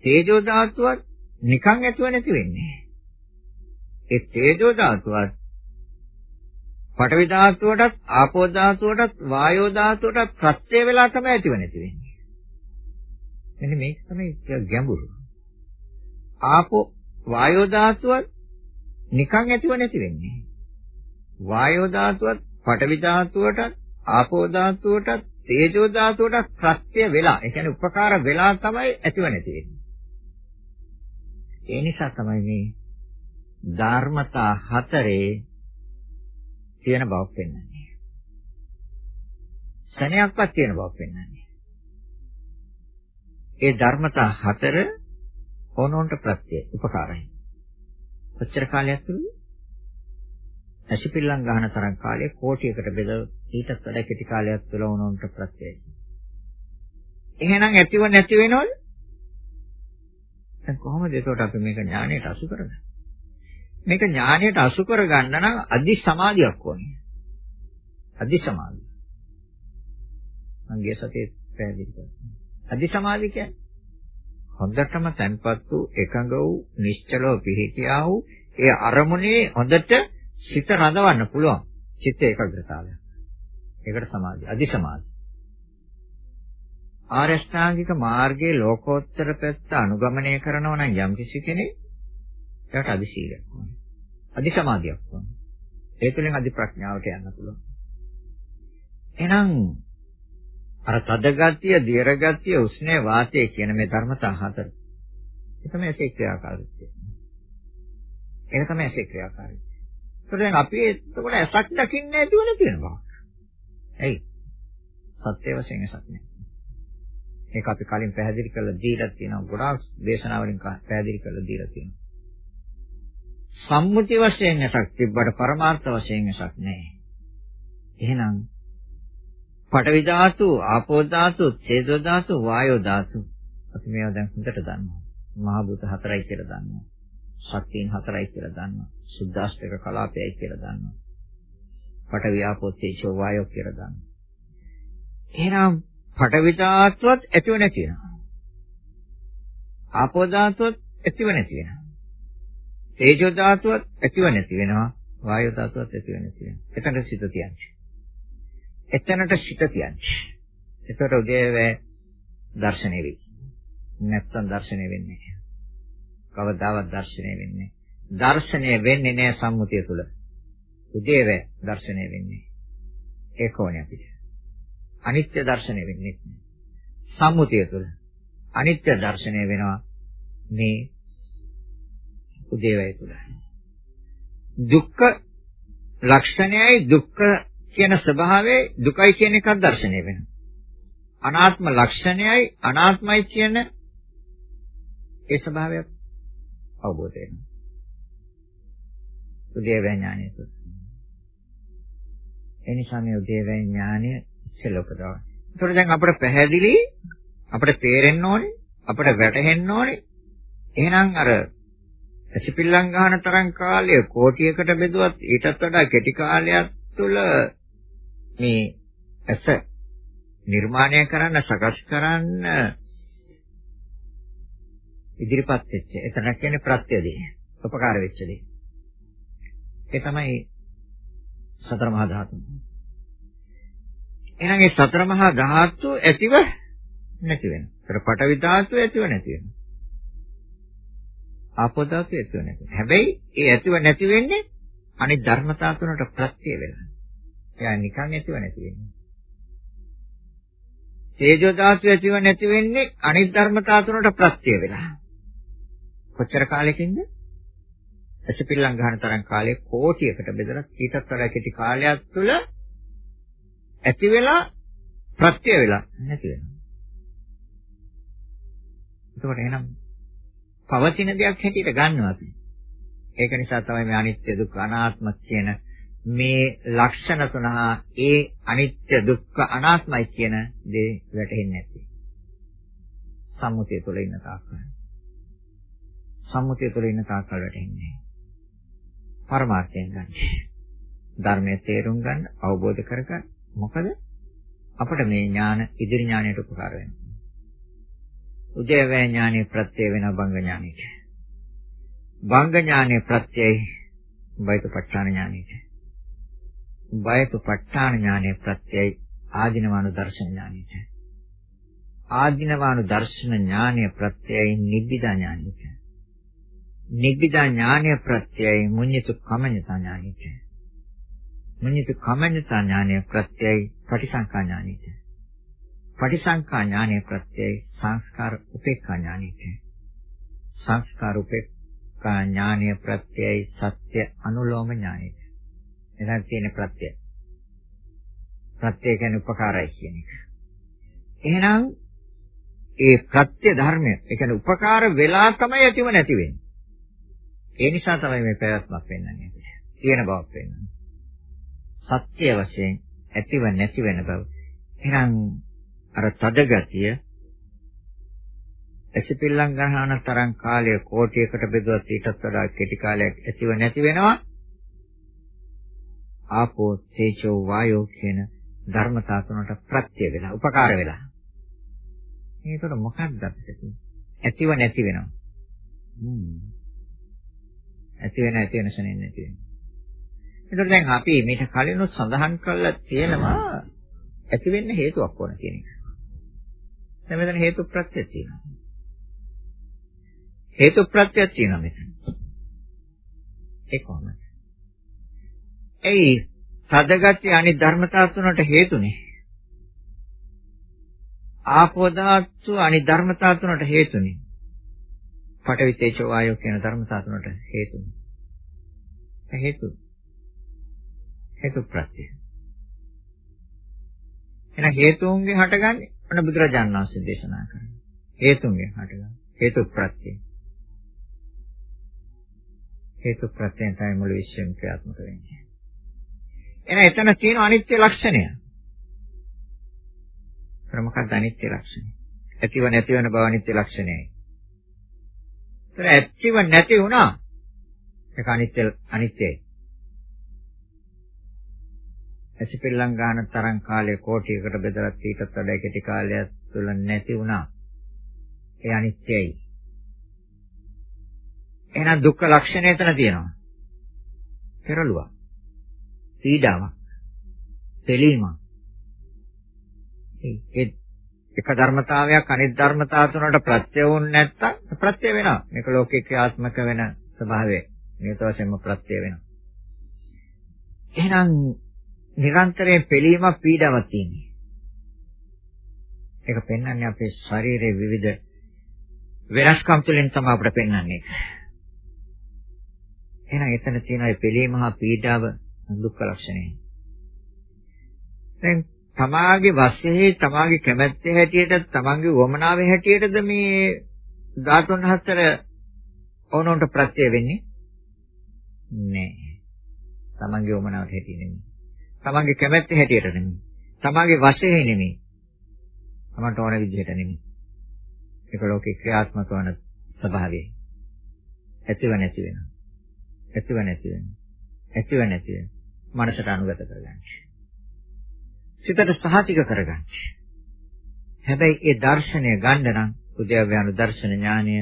Speaker 1: තේජෝ ධාතුවත් නිකන් ඇතිව නැති වෙන්නේ. ඒ තේජෝ ධාතුවත් පඨවි ධාතුවටත් ආපෝ ධාතුවටත් වායෝ ධාතුවටත් ප්‍රත්‍ය වෙලා තමයි ඇතිව නැති වෙන්නේ. මෙන්න මේක තමයි ගැඹුරු. ආපෝ වායෝ ධාතුවත් නිකන් ඇතිව නැති වෙන්නේ. වායෝ ධාතුවත් පඨවි ධාතුවටත් ආපෝ ධාතුවටත් තේජෝ ධාතුවටත් ප්‍රත්‍ය වෙලා ඒ කියන්නේ උපකාර වෙලා තමයි ඇතිව නැති වෙන්නේ. ඒ නිසා තමයි මේ ධර්මතා හතරේ තියෙන බවක් පෙන්වන්නේ. සනයක්වත් තියෙන බවක් පෙන්වන්නේ. ඒ ධර්මතා හතර ඕනෝන්ට ප්‍රත්‍ය උපකාරයි. කොච්චර කාලයක් තුලද? ඇසිපිල්ලම් ගන්න තරම් කාලයක් කෝටියකට බෙද ඊටත් වඩා කෙටි කාලයක් තුල ඕනෝන්ට ප්‍රත්‍යයයි. එහෙනම් ඇතිව නැති වෙනවද? දැන් කොහොමද එතකොට අපි මේක ඥාණයට අසු කරගන්නේ? මේක ඥාණයට අසු කරගන්න නම් අදි සමාධියක් ඕනේ. අදි සමාධිය. මං ගිය සතියේ පැහැදිලි කරා. අදි සමාධිය කියන්නේ හොඳටම තැන්පත් වූ එකඟ වූ නිශ්චලව පිහිටියා වූ ඒ අරමුණේ හොඳට සිත රඳවන්න පුළුවන් චිත්ත ඒකාග්‍රතාවය. ඒකට සමාධිය. අදි සමාධිය. ආරෂ්ඨාංගික මාර්ගයේ ලෝකෝත්තර පැත්ත අනුගමනය කරනවා නම් යම්කිසි කෙනෙක් එයාට අදි සීලයක් ඕනේ. අදි සමාධියක් ඕනේ. ඒ තුළින් අදි ප්‍රඥාවට යන්න පුළුවන්. එහෙනම් අර තද ගතිය, දියර ගතිය, උෂ්ණේ වාතය කියන මේ ධර්මතා හතර. ඒ තමයි ඇසේ ක්‍රියාකාරීත්වය. ඒක තමයි ඇසේ ක්‍රියාකාරීත්වය. ඒකට දැන් අපි එතකොට ඇසක් දකින්නේ නැතුව නැතිනවා. ඇයි? සත්‍ය වශයෙන් ඇසක් නැහැ. ඒක අපි කලින් පැහැදිලි කරලා දීලා තියෙනවා. ගොඩාක් දේශනාවලින් පැහැදිලි කරලා දීලා තියෙනවා. සම්මුති වශයෙන් ඇසක් තිබ්බට පරමාර්ථ වශයෙන් ඇසක් නැහැ. එහෙනම් පඨවි ධාතු, ආපෝ ධාතු, තේජෝ ධාතු, වායෝ ධාතු. අපි මේවා දැන් හොඳට දන්නවා. මහ භූත හතරයි කියලා දන්නවා. ශක්තියන් හතරයි කියලා දන්නවා. සුද්දාස්තක කලාපයයි කියලා දන්නවා. පඨවි ආපෝ තේජෝ වායෝ කියලා දන්නවා. එහෙනම් පඨවි ධාතුවත් ඇතිව නැති වෙනවා. ආපෝ ධාතුවත් ඇතිව නැති වෙනවා. තේජෝ ධාතුවත් ඇතිව නැති වෙනවා. වායෝ ධාතුවත් ඇතිව නැති වෙනවා. එතනට සිත තියන්නේ. එතනට සිත තියන්නේ. එතකොට උදේවේ දර්ශනය වෙයි. නැත්තම් දර්ශනය වෙන්නේ නැහැ. කවදාවත් දර්ශනය වෙන්නේ දර්ශනය වෙන්නේ නැහැ සම්මුතිය තුළ. උදේවේ දර්ශනය වෙන්නේ. ඒක ඕනේ අපිට. අනිත්‍ය දර්ශනය වෙන්නේ සම්මුතිය තුළ. අනිත්‍ය දර්ශනය වෙනවා මේ උදේවැය තුළ. දුක්ඛ ලක්ෂණයයි දුක්ඛ කියන ස්වභාවයේ දුකයි කියන එකක් දැర్శණය වෙනවා. අනාත්ම ලක්ෂණයයි අනාත්මයි කියන ඒ ස්වභාවය අවබෝධ වෙනවා. උදේවැය ඥානය තුළ. එනිසා මේ උදේවැය ඥානය ඉස්සෙල්ලකදා. ඒතකොට දැන් අපිට පැහැදිලි අපිට තේරෙන්න ඕනේ අපිට වැටහෙන්න ඕනේ එහෙනම් අර ඇසිපිල්ලම් ගන්න තරම් කාලය කෝටියකට බෙදුවත් ඊටත් වඩා කෙටි කාලයක් තුළ මේ ඇස නිර්මාණය කරන්න සකස් කරන්න ඉදිරිපත් වෙච්ච. එතන කියන්නේ ප්‍රත්‍යදී. උපකාර වෙච්ච දේ. ඒ තමයි සතර මහා ධාතු. එහෙනම් ඒ සතර මහා ධාතු ඇතිව නැති වෙනවා. ඒතර පඨවි ධාතු ඇතිව නැති වෙනවා. ආපෝ ධාතු ඇතිව නැති වෙනවා. හැබැයි ඒ ඇතිව නැති වෙන්නේ අනිත් ධර්මතා තුනට ප්‍රත්‍ය වෙලා. එයා නිකන් ඇතිව නැති වෙන්නේ. තේජෝ ධාතු ඇතිව නැති වෙන්නේ අනිත් ධර්මතා තුනට ප්‍රත්‍ය වෙලා. කොච්චර කාලෙකින්ද? ඇසපිල්ලම් ගන්න තරම් කාලයක් කෝටියකට බෙදලා ඊටත් වඩා කෙටි කාලයක් තුළ ඇති වෙලා ප්‍රත්‍ය වෙලා නැති වෙනවා. එතකොට එහෙනම් පවතින දෙයක් හැටියට ගන්නවා අපි. ඒක නිසා තමයි මේ අනිත්‍ය දුක්ඛ අනාත්ම කියන මේ ලක්ෂණ තුන ඒ අනිත්‍ය දුක්ඛ අනාත්මයි කියන දේ වැටහෙන්නේ නැති. සම්මුතිය තුළ ඉන්න තාක්කල්. සම්මුතිය තුළ ඉන්න තාක්කල් වැටෙන්නේ පරමාර්ථයෙන් ගන්න. ධර්මයේ තේරුම් ගන්න, අවබෝධ කරගන්න. මොකද අපිට මේ ඥාන ඉදිරි ඥානයට උපකාර වෙනවා. උදේවැය ඥානෙ ප්‍රත්‍ය වෙන බංග ඥානෙට. බංග ඥානෙ ප්‍රත්‍යයි බයිතපට්ඨාන ඥානෙට. බයතුපට්ඨාන ඥානෙ ප්‍රත්‍යයි ආධිනවන දර්ශන ඥානෙට. ආධිනවානු දර්ශන ඥානය ප්‍රත්‍යයයි නිබ්බිදා ඥානයට. නිබ්බිදා ඥානය ප්‍රත්‍යයයි මුඤ්ඤිතු කමඤ්ඤතා ඥානයට. මුඤ්ඤිතු කමඤ්ඤතා ඥානය ප්‍රත්‍යයයි පටිසංකා ඥානයට. පටිසංකා ඥානය ප්‍රත්‍යයයි සංස්කාර උපේක්ඛා ඥානයට. සංස්කාර උපේක්ඛා ඥානය ප්‍රත්‍යයයි සත්‍ය අනුලෝම ඥානයට. එතන තියෙන ප්‍රත්‍යය. ප්‍රත්‍යය කියන්නේ උපකාරයි කියන එක. එහෙනම් ඒ ප්‍රත්‍ය ධර්මය, ඒ කියන්නේ උපකාර වෙලා තමයි ඇතිව නැති වෙන්නේ. ඒ නිසා තමයි මේ පැවැත්මක් වෙන්නන්නේ අපිට. තියෙන බවක් වෙන්නන්නේ. සත්‍ය වශයෙන් ඇතිව නැති වෙන බව. එහෙනම් අර තද ගතිය ඇසිපිල්ලම් ගන්න තරම් කාලය කෝටියකට බෙදුවත් ඊටත් වඩා කෙටි කාලයක් ඇතිව නැති වෙනවා. ආපෝ තේජෝ වායෝ කියන ධර්මතා තුනට ප්‍රත්‍ය වෙලා උපකාර වෙලා. මේකට මොකක්ද අපිට ඇතිව නැති වෙනවා. හ්ම්. ඇති වෙන ඇති වෙන ශරණේ නැති වෙනවා. ඒකට දැන් අපි මේක කලිනුත් සඳහන් කරලා තියෙනවා ඇති වෙන්න හේතුවක් ඕන කියන එක. දැන් මෙතන හේතු ප්‍රත්‍යය තියෙනවා. හේතු ප්‍රත්‍යය තියෙනවා මෙතන. ඒ කොහොමද? ඒ තදගති අනිත් ධර්මතා තුනට හේතුනේ. ආපෝ ධාතු අනිත් ධර්මතා තුනට හේතුනේ. පඨවි තේජෝ වායෝ කියන ධර්මතා තුනට හේතුනේ. හේතු හේතු ප්‍රත්‍ය. එහෙනම් හේතුන්ගෙන් හටගන්නේ අන්න බුදුරජාණන් වහන්සේ දේශනා කරනවා. හේතුන්ගෙන් හටගන්නේ හේතු ප්‍රත්‍ය. හේතු ප්‍රත්‍යයෙන් තමයි මුළු විශ්වයම ක්‍රියාත්මක වෙන්නේ. එහෙනම් එතන තියෙන අනිත්‍ය ලක්ෂණය. ඒතර මොකක්ද අනිත්‍ය ලක්ෂණය? ඇතිව නැති වෙන බව අනිත්‍ය ලක්ෂණයයි. ඒතර ඇතිව නැති වුණා. ඒක අනිත්‍ය අනිත්‍යයි. ඇසිපිල්ලම් ගන්න තරම් කාලය කෝටියකට බෙදලා ඊටත් වඩා කෙටි කාලයක් තුල නැති වුණා. ඒ අනිත්‍යයි. එහෙනම් දුක්ඛ ලක්ෂණය එතන තියෙනවා. පෙරළුවා. පීඩාවක්. තෙලීමක්. ඒ එක ධර්මතාවයක් අනිත් ධර්මතාව තුනට ප්‍රත්‍ය වුනේ නැත්තම් ප්‍රත්‍ය වෙනවා. මේක ලෝකේ ක්‍රියාත්මක වෙන ස්වභාවය. මේක වශයෙන්ම ප්‍රත්‍ය වෙනවා. එහෙනම් නිරන්තරයෙන් පිළීමක් පීඩාවක් තියෙනවා. ඒක පෙන්වන්නේ අපේ ශරීරයේ විවිධ වෙනස්කම් තුළින් තමයි අපිට පෙන්වන්නේ. එහෙනම් එතන තියෙන ඒ පිළීම හා පීඩාව දුක්ඛ ලක්ෂණය. දැන් තමාගේ වශයෙන් තමාගේ කැමැත්තේ හැටියට තමාගේ වමනාවේ හැටියටද මේ ධාතුන් හතර ඕනොන්ට ප්‍රත්‍ය වෙන්නේ නෑ. තමන්ගේ වමනාවට හැටියට නෙමෙයි. තමන්ගේ කැමැත්තේ හැටියට නෙමෙයි. තමන්ගේ වශයෙන් නෙමෙයි. තමන්ට ඕන විදිහට නෙමෙයි. ඒක ලෝකේ ක්‍රියාත්මක වන ස්වභාවය. ඇතිව නැති වෙනවා. ඇතිව නැති වෙනවා. ඇතිව නැති වෙනවා. මනසට අනුගත කරගන්න. සිතට සහතික කරගන්න. හැබැයි ඒ දර්ශනය ගන්න නම් උද්‍යව්‍යානු දර්ශන ඥානය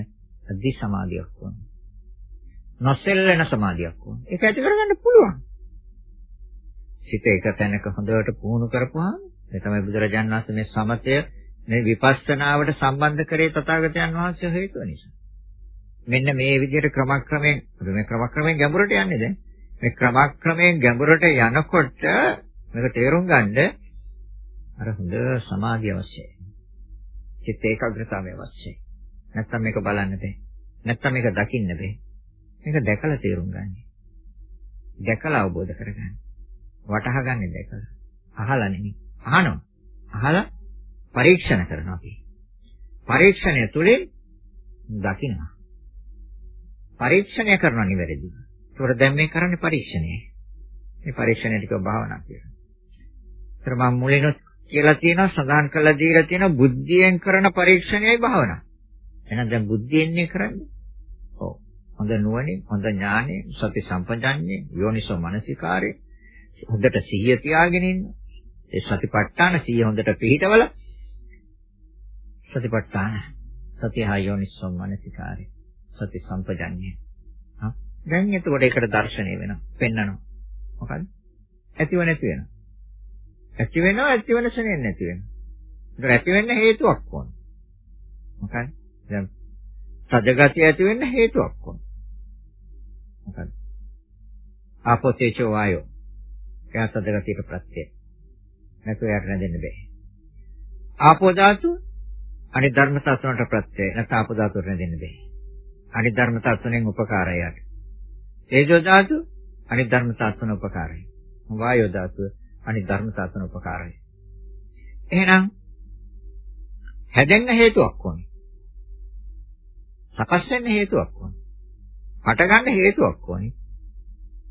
Speaker 1: අධි සමාධියක් වුණ. නොසෙල්ලෙන සමාධියක් වුණ. ඒක ඇති කරගන්න පුළුවන්. සිත එක තැනක හොඳට පුහුණු කරපුවාම ඒ තමයි බුදුරජාණන් වහන්සේ මේ සමතය මේ විපස්සනාවට සම්බන්ධ කරේ තථාගතයන් වහන්සේ හේතුව නිසා. මෙන්න මේ විදිහට ක්‍රමක්‍රමයෙන් මේ ක්‍රමක්‍රමයෙන් ගැඹුරට යන්නේ දැන්. මේ ක්‍රමක්‍රමයෙන් ගැඹුරට යනකොට මේක තේරුම් ගන්න අර හොඳ සමාධිය අවශ්‍යයි. චිත්ත ඒකාග්‍රතාවය අවශ්‍යයි. නැත්තම් මේක බලන්න බෑ. නැත්තම් මේක දකින්න බෑ. මේක දැකලා තේරුම් ගන්න. දැකලා අවබෝධ කරගන්න. වටහා ගන්න දැකලා. අහලා නෙමෙයි. අහනවා. අහලා පරීක්ෂණ කරනවා අපි. පරීක්ෂණය තුළින් දකිනවා. පරීක්ෂණය කරනවා නිවැරදිව. ඒතකොට දැන් මේ කරන්නේ පරීක්ෂණය. මේ පරීක්ෂණය ටික භාවනා කියලා. ඒතර මම මුලින්ම කියලා තියෙනවා සඳහන් කරලා දීලා තියෙනවා බුද්ධියෙන් කරන පරීක්ෂණයයි භාවනාව. එහෙනම් දැන් බුද්ධියෙන්නේ කරන්නේ. ඔව්. හොඳ නුවණින්, හොඳ ඥානෙ, සති සම්පජඤ්ඤේ, යෝනිසෝ මනසිකාරේ හොඳට සිහිය තියාගෙන ඉන්න. ඒ සතිපට්ඨාන සිහිය හොඳට පිහිටවල සතිපට්ඨාන සතිය හා යෝනිසෝ මනසිකාරේ සති සම්පජඤ්ඤේ දැන් එතකොට ඒකට දර්ශනය වෙනවා. පෙන්නනවා. මොකද්ද? ඇතිව නැති වෙනවා. ඇති වෙනවා ඇති වෙන ශරණය නැති වෙනවා. ඒක ඇති වෙන්න හේතුවක් ඕන. මොකක්ද? දැන් සදගතිය ඇති වෙන්න හේතුවක් ඕන. මොකක්ද? ආපෝ තේජෝ වායෝ. එයා සදගතියට ප්‍රත්‍යය. නැතුව යට නැදෙන්න බෑ. ආපෝ ධාතු අනිත් ධර්ම සත්වනට ප්‍රත්‍යය. නැත්නම් ආපෝ ධාතුවට නැදෙන්න බෑ. අනිත් ධර්ම සත්වනෙන් උපකාරයයට. තේජෝ ධාතු අනිත් ධර්ම සත්වන උපකාරයි. වායෝ ධාතුව අනිත් ධර්ම සත්වන උපකාරයි. එහෙනම් හැදෙන්න හේතුවක් ඕනේ. සකස් වෙන්න හේතුවක් ඕනේ. හටගන්න හේතුවක් ඕනේ.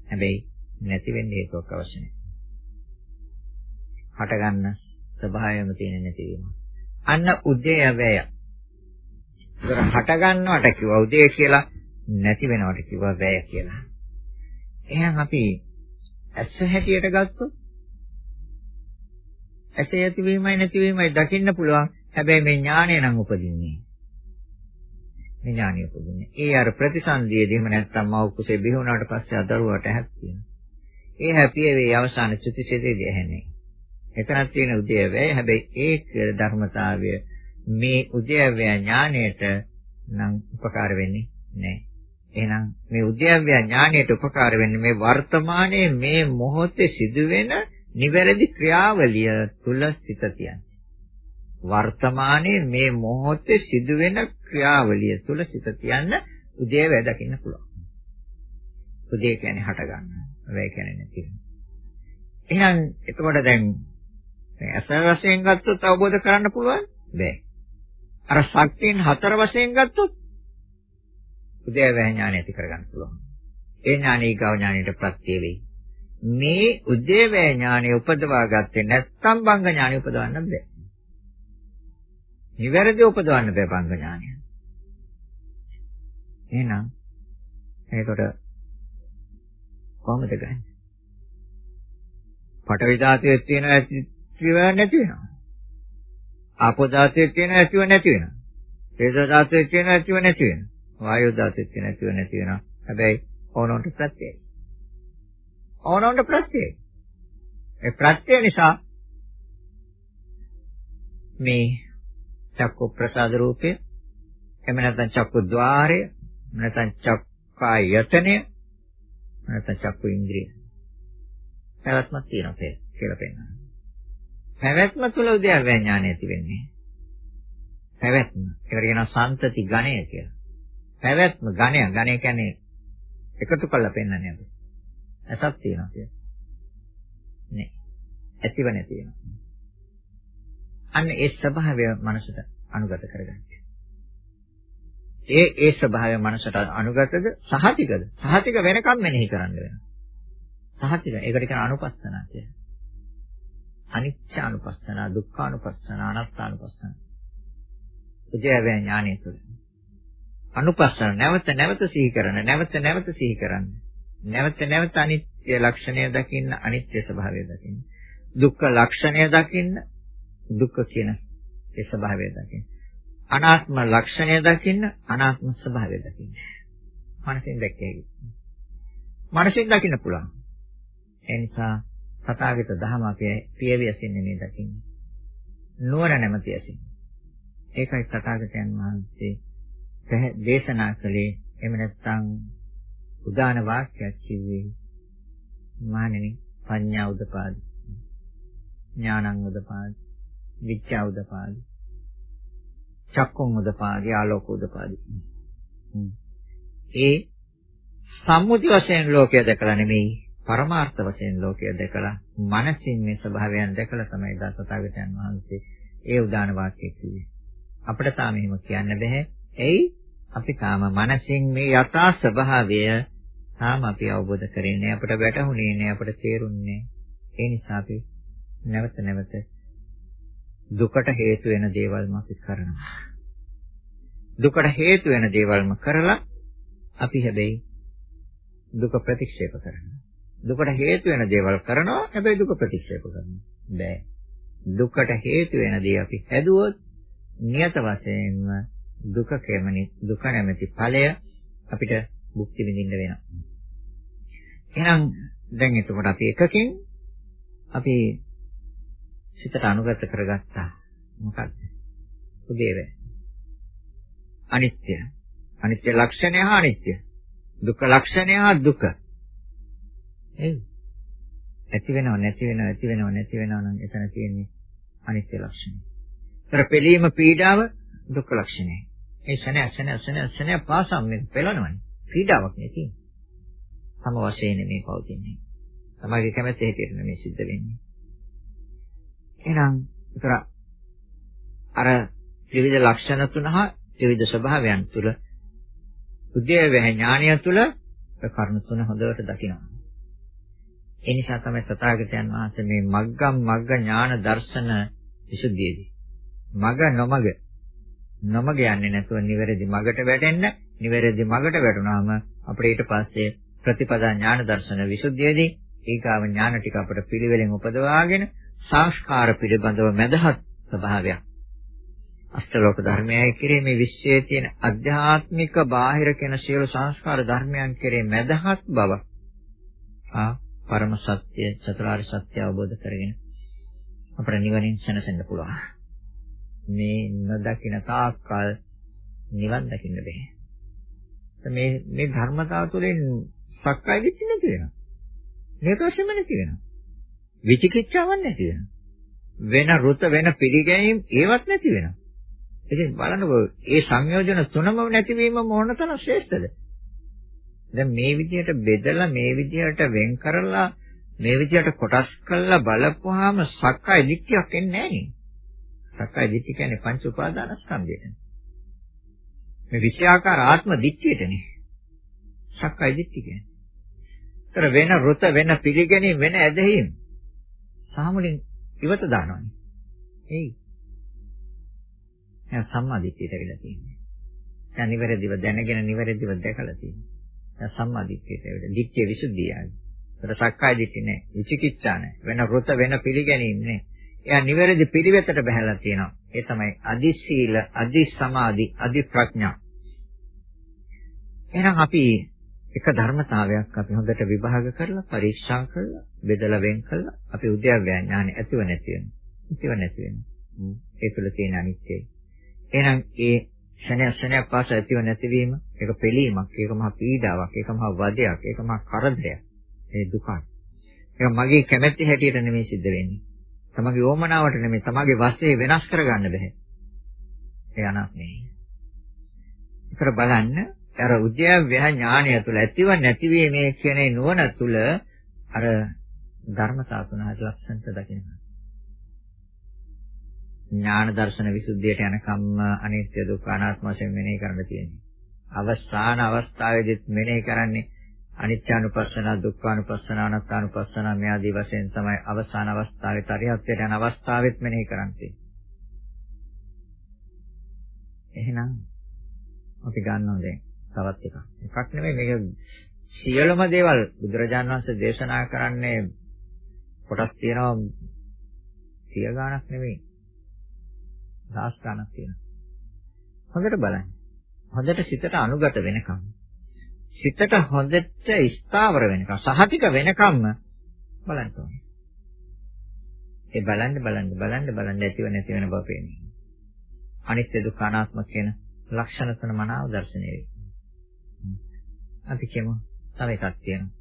Speaker 1: හැබැයි නැති වෙන්න හේතුවක් අවශ්‍ය නැහැ. හටගන්න ස්වභාවයම තියෙන නැතිවීම. අන්න උදේ වැය. ඒතර හට ගන්නවට කිව්වා උදේ කියලා නැති වෙනවට කිව්වා වැය කියලා. එහෙනම් අපි ඇස හැටියට ගත්තොත් ඇස ඇතිවීමයි නැතිවීමයි දකින්න පුළුවන්. හැබැයි මේ ඥානය නම් උපදින්නේ. මේ ඥානය උපදින්නේ. ඒ අර ප්‍රතිසන්දියේදී එහෙම නැත්නම් මව කුසේ බිහි වුණාට පස්සේ අදරුවට හැක් තියෙනවා. ඒ හැපියේ වේ අවසාන චුතිසෙදේදී ඇහෙන්නේ. එතනක් තියෙන උදේවැය හැබැයි ඒක ධර්මතාවය මේ උදේවැය ඥාණයට නම් උපකාර වෙන්නේ නැහැ. එහෙනම් මේ උද්‍යව්‍ය ඥාණයට උපකාර වෙන්නේ මේ වර්තමානයේ මේ මොහොතේ සිදුවෙන නිවැරදි ක්‍රියාවලිය තුල සිත තියන්නේ. වර්තමානයේ මේ මොහොතේ සිදුවෙන ක්‍රියාවලිය තුල සිත තියන්න උදේවැය දකින්න පුළුවන්. උදේ කියන්නේ හට ගන්න. වැය කියන්නේ නැති වෙන. එහෙනම් එතකොට දැන් මේ අස වශයෙන් ගත්තොත් අවබෝධ කරන්න පුළුවන් බෑ. අර ශක්තියන් හතර වශයෙන් ගත්තොත් උදේවැය ඥානය ඇති කරගන්න පුළුවන්. ඒ ඥානී ගාව ඥානයට ප්‍රත්‍ය වෙයි. මේ උදේවැය ඥානය උපදවා ගත්තේ නැත්නම් බංග ඥානය උපදවන්න බෑ. නිවැරදි උපදවන්න බෑ බංග ඥානය. එහෙනම් එතකොට කොහොමද ගන්නේ? පඨවි ධාතුවේ තියෙන ඇතිව නැති වෙනවා. ආපෝ ධාතුවේ තියෙන ඇතිව නැති වෙනවා. තේජෝ ධාතුවේ තියෙන ඇතිව නැති වෙනවා. වායෝ ධාතුවේ තියෙන ඇතිව නැති වෙනවා. හැබැයි ඕනොන්ට ප්‍රත්‍යයයි. ඕනොන්ට ප්‍රත්‍යයයි. ඒ ප්‍රත්‍යය නිසා මේ චක්කු ප්‍රසාද රූපය එහෙම නැත්නම් චක්කු ద్వාරය නැත්නම් චක්කායතනය නැත්නම් චක්කු ඉන්ද්‍රිය පැවැත්මක් තියෙනවා කියලා පෙන්නනවා. පැවැත්ම තුළ උද්‍යව ඥානය ඇති වෙන්නේ. පැවැත්ම. ඒකට කියනවා සන්තති ගණය කියලා. පැවැත්ම ගණය ගණය කියන්නේ එකතු කරලා පෙන්නන්නේ අපි. ඇසක් තියෙනවා කියන්නේ. නේ. ඇතිව නැති වෙනවා. අන්න ඒ ස්වභාවය මනසට අනුගත කරගන්න. ඒ ඒ ස්වභාවය මනසට අනුගතද සහතිකද? සහතික වෙනකම් මෙනෙහි කරන්න වෙනවා. සහතික. ඒකට කියන අනුපස්සනා කියලා. අනිච්ච අනුපස්සනා, දුක්ඛ අනුපස්සනා, අනාත්ම අනුපස්සනා. උදේවැ ඥානය තුළ. අනුපස්සන නැවත නැවත සිහි කරන, නැවත නැවත සිහි කරන්න. නැවත නැවත අනිත්‍ය ලක්ෂණය දකින්න, අනිත්‍ය ස්වභාවය දකින්න. දුක්ඛ ලක්ෂණය දකින්න, දුක්ඛ කියන ඒ ස්වභාවය දකින්න. අනාත්ම ලක්ෂණය දකින්න, අනාත්ම ස්වභාවය දකින්න. මනසින් දැක්කේ. මනසින් දකින්න පුළුවන්. ඒ නිසා තථාගත ධහම අපේ පියවියසින් නෙමෙයි දකින්නේ. නුවණ නැමැති ඇසින්. ඒකයි තථාගතයන් වහන්සේ දේශනා කළේ එහෙම නැත්නම් උදාන වාක්‍යයක් කිව්වේ මානෙනි පඤ්ඤා උදපාදි ඥානං උදපාදි විච්ඡා උදපාදි චක්කුං උදපාදි ආලෝක උදපාදි ඒ සම්මුති වශයෙන් ලෝකය දැකලා නෙමෙයි පරමාර්ථ වශයෙන් ලෝකය දැකලා මනසින් මේ ස්වභාවයන් දැකලා තමයි දසතගතයන් වහන්සේ ඒ උදාන වාක්‍යය කිව්වේ. අපිට තාම එහෙම කියන්න බෑ. එයි අපි තාම මනසින් මේ යථා ස්වභාවය තාම අපි අවබෝධ කරන්නේ නැහැ. අපිට වැටහුනේ නැහැ. අපිට තේරුන්නේ ඒ නිසා අපි නැවත නැවත දුකට හේතු වෙන දේවල්ම අපි කරනවා. දුකට හේතු වෙන දේවල්ම කරලා අපි හැබැයි දුක ප්‍රතික්ෂේප කරනවා. දුකට හේතු වෙන දේවල් කරනවා හැබැයි දුක ප්‍රතික්ෂේප කරනවා බෑ දුකට හේතු වෙන දේ අපි හැදුවොත් නියත වශයෙන්ම දුක කෙමනි දුක නැමැති ඵලය අපිට භුක්ති විඳින්න වෙනවා එහෙනම් දැන් එතකොට අපි එකකින් අපි සිතට අනුගත කරගත්තා මොකක්ද උදේවැ අනිත්‍ය. අනිත්‍ය ලක්ෂණය හා අනිත්‍ය. දුක්ඛ ලක්ෂණය හා දුක. එයි. ඇති වෙනව නැති වෙනව ඇති වෙනව නැති වෙනව නම් එතන තියෙන්නේ අනිත්‍ය ලක්ෂණය. ඒතර පිළීම පීඩාව දුක්ඛ ලක්ෂණය. ඒ ශනේ ශනේ ශනේ ශනේ පාසම් මේ පෙළනවනේ. පීඩාවක් නේ තියෙන්නේ. තම වශයෙන් මේ පවතින්නේ. තමගේ කැමැත්ත හැටියට නෙමෙයි සිද්ධ වෙන්නේ. එහෙනම් ඒතර අර ත්‍රිවිධ ලක්ෂණ තුන හා ත්‍රිවිධ ස්වභාවයන් තුල උද්‍යව ඥානය තුල කරුණු තුන හොඳට දකිනවා. ඒ නිසා තමයි සතාගතයන් වහන්සේ මේ මග්ගම් මග්ග ඥාන දර්ශන විසුද්ධියේදී මග නොමග නොමග යන්නේ නැතුව නිවැරදි මගට වැටෙන්න නිවැරදි මගට වැටුනහම අපිට ඊට පස්සේ ප්‍රතිපදා ඥාන දර්ශන විසුද්ධියේදී ඒකාව ඥාන ටික අපිට පිළිවෙලෙන් උපදවාගෙන සංස්කාර පිළිබඳව මදහත් ස්වභාවයක් අෂ්ටලෝක ධර්මයයි කෙරේ මේ විශ්වයේ තියෙන අධ්‍යාත්මික බාහිර කියන සියලු සංස්කාර ධර්මයන් කෙරේ මදහත් බව ආ පරම සත්‍ය චතුරාර්ය සත්‍ය අවබෝධ කරගෙන අපට නිවනින් සැනසෙන්න පුළුවන්. මේ නොදකින තාක්කල් නිවන් දකින්න බෑ. මේ මේ ධර්මතාව තුළින් සක්කාය දිට්ඨිය නැති වෙනවා. නේතෝෂෙම නැති වෙනවා. විචිකිච්ඡාවක් නැති වෙනවා. වෙන රුත වෙන පිළිගැනීම් ඒවත් නැති වෙනවා. ඉතින් බලන්නකෝ මේ සංයෝජන තුනම නැතිවීම මොන තරම් ශ්‍රේෂ්ඨද? දැන් මේ විදිහට බෙදලා මේ විදිහට වෙන් කරලා මේ විදිහට කොටස් කරලා බලපුවාම සක්කාය දිට්ඨියක් එන්නේ නැහැ නේ. සක්කාය දිට්ඨිය කියන්නේ පංච උපාදානස්කන්ධයට. මේ විෂයාකාර ආත්ම දිට්ඨියටනේ. සක්කාය දිට්ඨිය කියන්නේ. ඒතර වෙන රුත වෙන පිළිගැනීම වෙන ඇදහිීම සාමුලින් ඉවත දානවනේ. එයි. දැන් සම්මා දිට්ඨියට වෙලා තියෙන්නේ. දැන් නිවැරදිව දැනගෙන නිවැරදිව දැකලා තියෙන්නේ. දැන් සම්මා දිට්ඨියට වෙලා. දිට්ඨිය විසුද්ධියයි. ඒතර සක්කාය දිට්ඨිය නෑ. විචිකිච්ඡා නෑ. වෙන රුත වෙන පිළිගැනීම නෑ. එයා නිවැරදි පිළිවෙතට බහැලා තියෙනවා. ඒ තමයි අදි සීල, අදි සමාධි, අදි ප්‍රඥා. එහෙනම් අපි එක ධර්මතාවයක් අපි හොඳට විභාග කරලා පරීක්ෂා කරලා බෙදලා වෙන් කරලා අපි උද්‍යව්‍ය ඥානෙ ඇතිව නැති වෙනවා. ඇතිව නැති වෙනවා. ඒ තුළ තියෙන අනිත්‍යය. එහෙනම් ඒ ක්ෂණය ක්ෂණයක් පාස ඇතිව නැතිවීම ඒක පිළීමක්, ඒක මහා පීඩාවක්, ඒක මහා වදයක්, ඒක මහා කරදරයක්. ඒ දුකක්. ඒක මගේ කැමැත්ත හැටියට නෙමෙයි සිද්ධ වෙන්නේ. තමගේ ඕමනාවට නෙමෙයි, තමගේ වශයෙන් වෙනස් කරගන්න බෑ. ඒ අනාත්මයි. ඒතර බලන්න අර උද්‍යව්‍ය ඥානය තුළ ඇතිව නැතිවීමේ කියන නුවණ තුළ අර ධර්මතා තුන හරි ලස්සනට දකිනවා. ඥාන දර්ශන විසුද්ධියට යනකම් අනිත්‍ය දුක්ඛ අනාත්ම වශයෙන් මෙනෙහි කරන්න තියෙන්නේ. අවසාන අවස්ථාවේදීත් මෙනෙහි කරන්නේ අනිත්‍යානුපස්සන, දුක්ඛානුපස්සන, අනාත්මානුපස්සන මේ ආදී වශයෙන් තමයි අවසාන අවස්ථාවේ තරිහත්යට යන අවස්ථාවෙත් මෙනෙහි කරන්නේ. එහෙනම් අපි ගන්නවා දැන් තවත් එකක්. එකක් නෙමෙයි මේක සියලුම දේවල් බුදුරජාණන් වහන්සේ දේශනා කරන්නේ කොටස් තියෙනවා සිය ගාණක් නෙමෙයි. දහස් ගාණක් තියෙනවා. හොඳට බලන්න. හොඳට සිතට අනුගත වෙනකම්. සිතට හොඳට ස්ථාවර වෙනකම් සහතික වෙනකම්ම බලන්න ඕනේ. ඒ බලන්න බලන්න බලන්න බලන්න ඇතිව නැති වෙන බව පේනවා. අනිත්‍ය දුක්ඛ අනාත්ම කියන ලක්ෂණ තුන මනාව දැర్శණය වේ. අපි කියමු තව එකක් තියෙනවා.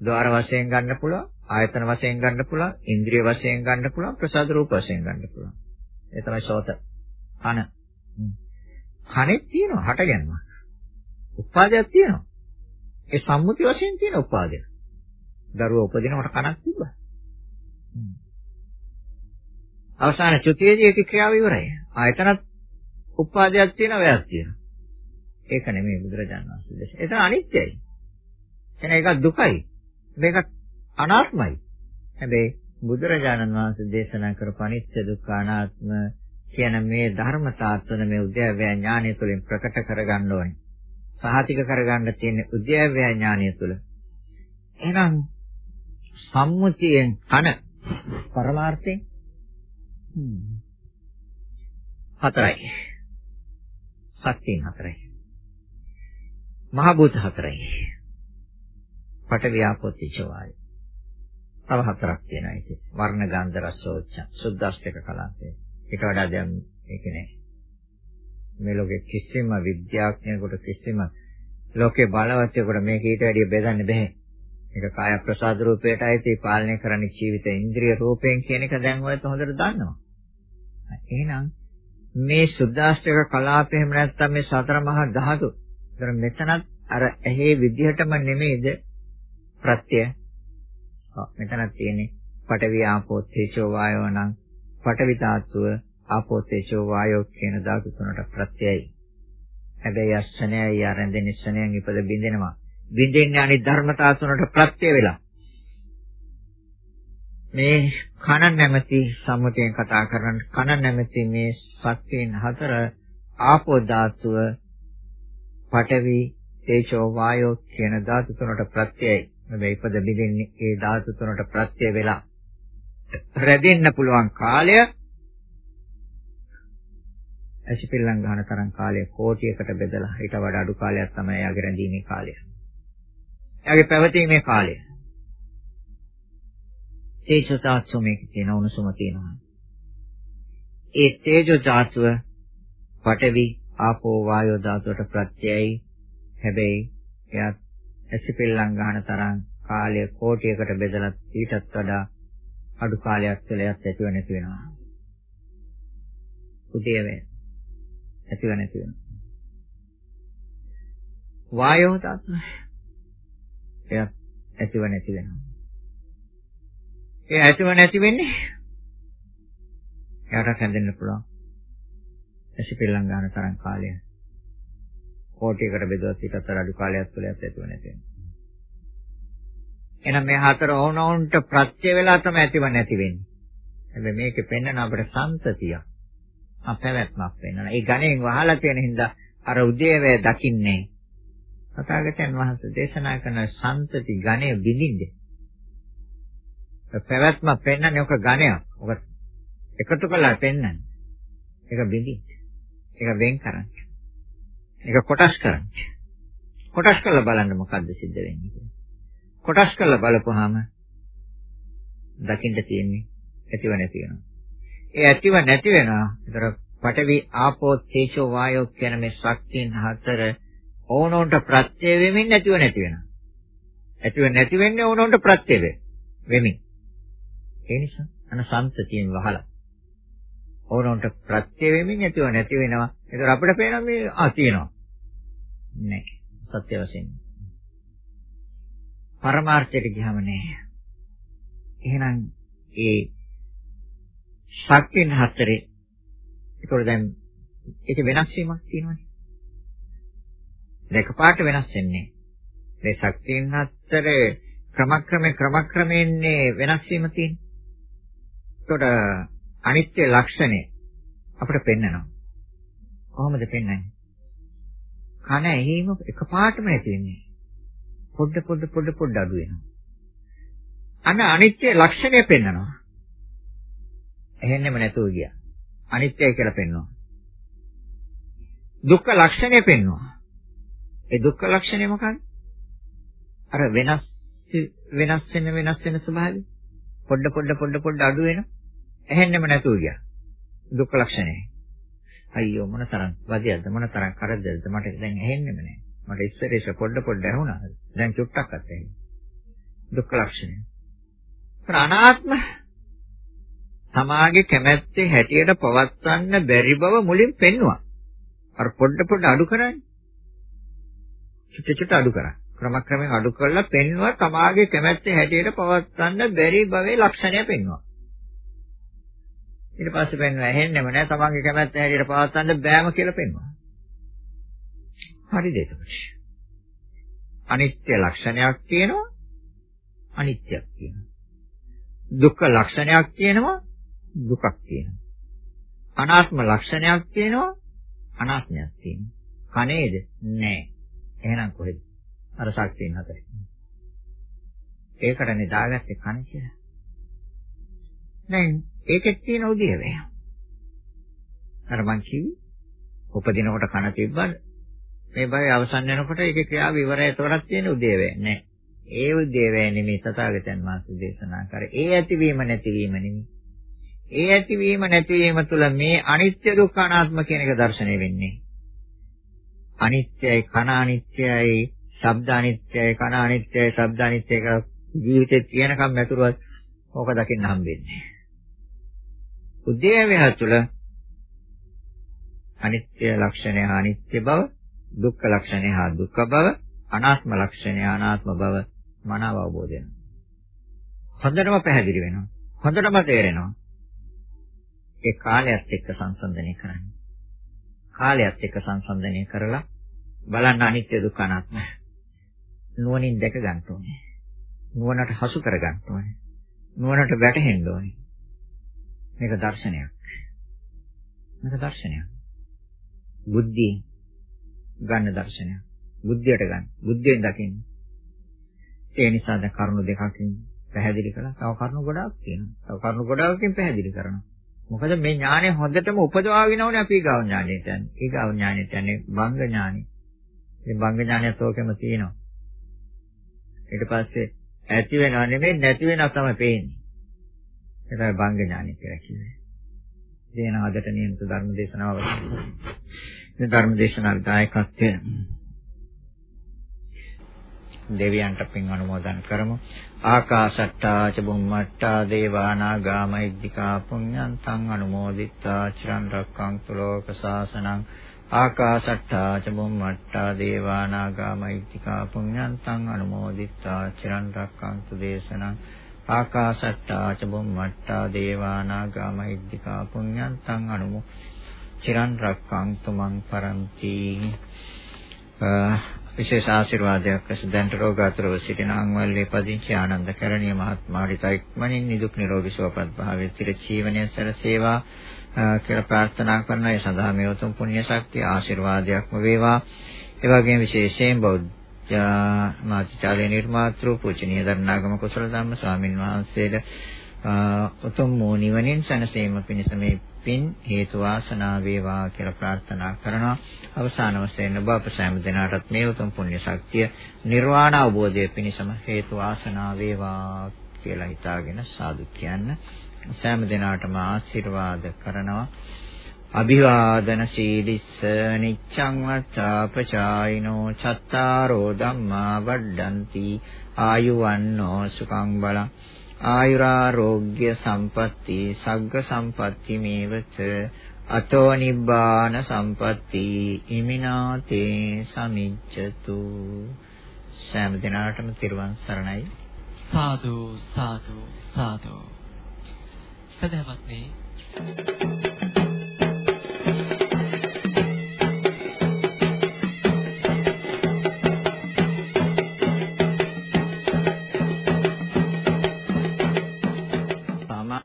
Speaker 1: ద్వාර වශයෙන් ගන්න පුළුවන්, ආයතන වශයෙන් ගන්න පුළුවන්, ඉන්ද්‍රිය වශයෙන් ගන්න පුළුවන්, ප්‍රසාද රූප වශයෙන් ගන්න පුළුවන්. ඒ තමයි ශෝත කන. කනේ තියෙනවා හට ගැනීම. උපාදයක් තියෙනවා. ඒ සම්මුති වශයෙන් තියෙන උපාදය. දරුවා උපදිනකොට කනක් තිබ්බා. අවසාන චුතියේදී ඒක ක්‍රියාව ඉවරයි. ආයතනත් උපාදයක් තියෙනවා වැයක් තියෙනවා. ඒක නෙමෙයි බුදුරජාණන් වහන්සේ දේශනා. ඒක අනිත්‍යයි. එන එක දුකයි. මේක අනාත්මයි. හැබැයි බුදුරජාණන් වහන්සේ දේශනා කරපු අනිත්‍ය දුක්ඛ අනාත්ම කියන මේ ධර්මතා තුන මේ උද්‍යව්‍ය ඥානය තුළින් ප්‍රකට කරගන්න ඕනේ. සහතික කරගන්න තියෙන උද්‍යව්‍ය ඥානය තුළ. එහෙනම් සම්මුතියෙන් කන පරමාර්ථයෙන් හතරයි. සත්‍යයෙන් හතරයි. මහ භූත හතරයි. පඨවි ආපෝ තේජෝ වායු. තව හතරක් තියෙනවා ඒකේ. වර්ණ ගන්ධ රස ඕච්ච සුද්දාෂ්ටක කලාපේ. ඊට වඩා දැන් ඒක නෑ. මේ ලෝකේ කිසිම විද්‍යාඥයෙකුට කිසිම ලෝකේ බලවත්යෙකුට මේක ඊට වැඩිය බෙදන්න බෑ. මේක කාය ප්‍රසාද රූපයට අයිති පාලනය කරන්නේ ජීවිත ඉන්ද්‍රිය රූපයෙන් කියන එක දැන් ඔයත් හොඳට දන්නවා. එහෙනම් මේ සුද්දාෂ්ටක කලාපේ එහෙම නැත්නම් මේ සතර මහා ධාතු. ඒතර මෙතනත් අර ඇහි විදිහටම නෙමෙයිද ප්‍රත්‍ය. ඔව් මෙතනත් තියෙන්නේ පඨවි ආපෝ තේජෝ වායෝ නම් පඨවි ධාතුව ආපෝ තේජෝ වායෝ කියන ධාතු තුනට ප්‍රත්‍යයයි. හැබැයි අස්සනයයි ආරෙන්දෙන ඉස්සනයන් ඉපද බින්දෙනවා. බින්දෙන්නේ අනිත් ධර්මතා තුනට ප්‍රත්‍ය වෙලා. මේ කන නැමැති සම්මුතියෙන් කතා කරන කන නැමැති මේ සත්‍යයන් හතර ආපෝ ධාතුව පඨවි තේජෝ වායෝ කියන ධාතු තුනට ප්‍රත්‍යයයි. මේ ඉපද බින්දෙන්නේ ඒ ධාතු තුනට ප්‍රත්‍ය වෙලා. රැදෙන්න පුළුවන් කාලය ඇසිපිල්ලම් ගන්න තරම් කාලය කෝටියකට බෙදලා ඊට වඩා අඩු කාලයක් තමයි යාගේ රැඳීමේ කාලය. යාගේ පැවතීමේ කාලය. තේජෝ ධාතුව මේකේ තියෙන උණුසුම තියෙනවා. ඒ තේජෝ ධාතුව පඨවි ආපෝ වායෝ ධාතුවට ප්‍රත්‍යයයි. හැබැයි එයා ඇසිපිල්ලම් ගන්න තරම් කාලය කෝටියකට බෙදලා ඊටත් වඩා අඩු කාලයක් තුළ යත් ඇතිව නැති වෙනවා. උදේ වේ. ඇතිව නැති වෙනවා. වායෝ තත්ත්වය. එයත් ඇතිව නැති වෙනවා. ඒ ඇතිව නැති වෙන්නේ එයාට හැදෙන්න පුළුවන්. ඇසිපිල්ලම් ගන්න තරම් කාලය. කෝටියකට බෙදුවත් ඊටත් අඩු කාලයක් තුළ ඇතිව නැති වෙනවා. එහෙනම් මේ හතර ඕනෝන්ට ප්‍රත්‍ය වෙලා තමයි ඇතිව නැති වෙන්නේ. හැබැයි මේකේ පෙන්වන අපිට සම්තතියක්. අපැවැත්මක් වෙනවා. ඒ ගණයෙන් වහලා තියෙන හින්දා අර උදේවැය දකින්නේ. තථාගතයන් වහන්සේ දේශනා කරන සම්තති ගණය බිඳින්නේ. පැවැත්ම පෙන්වන්නේ ඔක ගණයක්. ඔක එකතු කළා පෙන්වන්නේ. ඒක බිඳින්නේ. ඒක වෙන් කරන්නේ. ඒක කොටස් කරන්නේ. කොටස් කරලා බලන්න මොකද්ද සිද්ධ වෙන්නේ කියලා. කොටස් කරලා බලපුවාම දකින්න තියෙන්නේ ඇතිව නැති වෙනවා. ඒ ඇතිව නැති වෙනවා. ඒතර පඨවි ආපෝ තේජෝ වායෝ කියන මේ ශක්තියන් හතර ඕනෝන්ට ප්‍රත්‍ය වෙමින් නැතිව නැති වෙනවා. ඇතිව නැති වෙන්නේ ඕනෝන්ට ප්‍රත්‍ය වෙමින්. ඒ නිසා අන සම්තතියෙන් වහලා ඕනෝන්ට ප්‍රත්‍ය වෙමින් ඇතිව නැති වෙනවා. ඒතර අපිට පේනවා මේ ආ තියෙනවා. නෑ. සත්‍ය වශයෙන්. පරමාර්ථයට ගියාම නෑ. එහෙනම් ඒ ශක්තියන් හතරේ ඒකෝර දැන් ඒක වෙනස් වීමක් තියෙනවනේ. දෙකපාරට වෙනස් වෙන්නේ. මේ ශක්තියන් හතර ක්‍රමක්‍රමයෙන් ක්‍රමක්‍රමයෙන් වෙනස් වීම තියෙන්නේ. ඒකට අනිත්‍ය ලක්ෂණය අපිට පෙන්නනවා. කොහොමද පෙන්වන්නේ? කන ඇහිම එකපාරටම නැති වෙන්නේ. පොඩ පොඩ පොඩ පොඩ අඩු වෙනවා. අන්න අනිත්‍ය ලක්ෂණය පෙන්නනවා. ඇහෙන්නෙම නැතුව ගියා. අනිත්‍යයි කියලා පෙන්වනවා. දුක්ඛ ලක්ෂණය පෙන්වනවා. ඒ දුක්ඛ ලක්ෂණය මොකක්ද? අර වෙනස් වෙනස් වෙන වෙනස් වෙන ස්වභාවය. පොඩ පොඩ පොඩ පොඩ අඩු වෙන. ඇහෙන්නෙම නැතුව ගියා. දුක්ඛ ලක්ෂණය. අයියෝ මොන තරම් වදියක්ද මොන තරම් කරදරද මට දැන් ඇහෙන්නෙම නැහැ. මට ඉස්සරේෂ පොඩ පොඩ ඇහුණා. දැන් චුට්ටක් අත්හැරි. දුක්ඛ ලක්ෂණය. ප්‍රාණාත්ම තමාගේ කැමැත්තේ හැටියට පවත්වන්න බැරි බව මුලින් පෙන්නවා. අර පොඩ පොඩ අඩු කරන්නේ. චුට්ට චුට්ට අඩු කරා. ක්‍රමක්‍රමයෙන් අඩු කරලා පෙන්නවා තමාගේ කැමැත්තේ හැටියට පවත්වන්න බැරි බවේ ලක්ෂණය පෙන්නවා. ඊට පස්සේ පෙන්වනවා ඇහෙන්නෙම නෑ තමාගේ කැමැත්තේ හැටියට පවත්වන්න බෑම කියලා පෙන්වනවා. හරිද එතකොට? අනිත්‍ය ලක්ෂණයක් තියෙනවා අනිත්‍යක් තියෙනවා. දුක්ඛ ලක්ෂණයක් තියෙනවා දුකක් තියෙනවා. අනාත්ම ලක්ෂණයක් තියෙනවා අනාත්මයක් තියෙනවා. කනේද? නෑ. එහෙනම් කොහෙද? අර ශක්තියන් හතරේ. ඒකටනේ දාගත්තේ කන කියලා. දැන් ඒකෙත් තියෙන උදේවැය. අර මං කිව්වේ උපදිනකොට කන තිබ්බා මේ භවයේ අවසන් වෙනකොට ඒකේ ක්‍රියාව ඉවරයි. ඒතරක් තියෙන උදේවැය නෑ. ඒ උදේවැය නෙමෙයි තථාගතයන් වහන්සේ දේශනා කරේ. ඒ ඇතිවීම නැතිවීම නෙමෙයි. ඒ ඇතිවීම නැතිවීම තුළ මේ අනිත්‍ය දුක්ඛ අනාත්ම කියන එක දැర్శණය වෙන්නේ. අනිත්‍යයි කන අනිත්‍යයි ශබ්ද අනිත්‍යයි කන අනිත්‍යයි ශබ්ද අනිත්‍යයි කියලා ජීවිතේ තියෙනකම් ඇතුළත් ඕක දකින්න හම්බෙන්නේ. උද්‍යවය තුළ අනිත්‍ය ලක්ෂණය හා අනිත්‍ය බව, දුක්ඛ ලක්ෂණය හා දුක්ඛ බව, අනාත්ම ලක්ෂණය අනාත්ම බව මනාව අවබෝධ වෙනවා. හොඳටම පැහැදිලි වෙනවා. හොඳටම තේරෙනවා. ඒ කාලයත් එක්ක සංසන්දනය කරන්න. කාලයත් එක්ක සංසන්දනය කරලා බලන්න අනිත්‍ය දුක්ඛ අනාත්ම. නුවණින් දැක ගන්න ඕනේ. නුවණට හසු කර ගන්න ඕනේ. නුවණට වැටහෙන්න ඕනේ. මේක දර්ශනයක්. මේක දර්ශනයක්. බුද්ධිය ගන්න දර්ශනයක්. බුද්ධියට ගන්න. බුද්ධියෙන් දකින්න. ඒ නිසා දැන් කරුණු දෙකකින් පැහැදිලි කළා. තව කරුණු ගොඩාක් තියෙනවා. තව කරුණු ගොඩාක්කින් පැහැදිලි කරනවා. මොකද මේ ඥානය හොඳටම උපදවාගෙන ඕනේ අපි ගාව ඥානයට යන්නේ. ඒ ගාව ඥානයට යන්නේ බංග ඥානෙ. මේ බංග ඥානයත් ඕකෙම තියෙනවා. ඊට පස්සේ ඇති වෙනව නෙමෙයි නැති වෙනව තමයි පේන්නේ. ඒ තමයි බංග ඥානෙ කියලා කියන්නේ. දේන අදට නියමිත ධර්ම දේශනාව මේ ධර්ම දේශනාවේ දායකත්වය දෙවියන්ට පින් අනුමෝදන් කරමු. ආකාශට්ටා ච බුම්මට්ටා දේවානා ගාමයිද්దికා පුඤ්ඤන්තං අනුමෝදිත්වා චිරන් රක්ඛන්තු ලෝක සාසනං ආකාශට්ටා ච බුම්මට්ටා දේවානා ගාමයිද්దికා පුඤ්ඤන්තං අනුමෝදිත්වා චිරන් රක්ඛන්තු දේශනං ආකාශට්ටා ච බුම්මට්ටා දේවානා ගාමයිද්దికා පුඤ්ඤන්තං අනුමෝ චිරන් රක්ඛන්තු මං පරන්ති. විශේෂ ආශිර්වාදයක් ලෙස දැන්ට රෝගාතුරව සිටින අංවැල්ලේ පදිංචි ආනන්ද කරණීය මහත්මයාට ඉක්මනින් නිදුක් නිරෝගී සුවපත් භාවයේ චිර ජීවනයේ සැලසේවා කියලා ප්‍රාර්ථනා කරන ඒ සඳහා මේ උතුම් පුණ්‍ය ශක්තිය ආශිර්වාදයක්ම වේවා. ඒ වගේම විශේෂයෙන් බෞද්ධ මාචාර්ය නිර්මාතෘ පූජනීය ධර්ණාගම කුසල ධම්ම ස්වාමින් වහන්සේට උතුම් මෝ නිවනින් සැනසීම පිණිස මේ පින් හේතු වාසනා වේවා කියලා ප්‍රාර්ථනා කරනවා. අවසාන වශයෙන් ඔබ අප සෑම දිනකටත් මේ උතුම් පුණ්‍ය ශක්තිය නිර්වාණ අවබෝධය පිණිසම හේතු වාසනා වේවා කියලා හිතාගෙන සාදු කියන්න. සෑම දිනකටම ආශිර්වාද කරනවා. අභිවාදන සීලිස්ස නිච්ඡං වත්තාපචායිනෝ චත්තාරෝ ධම්මා වඩ්ඩಂತಿ ආයුවන්නෝ සුඛං බලං ආයුරාෝග්‍ය සම්පatti සග්ග සම්පatti මේවච අතෝ නිබ්බාන සම්පatti ඉමිනාතේ සමිච්ඡතු. සෑම දිනාටම තිරුවන් සරණයි.
Speaker 2: සාදු සාදු සාදු. සදහවත්නි.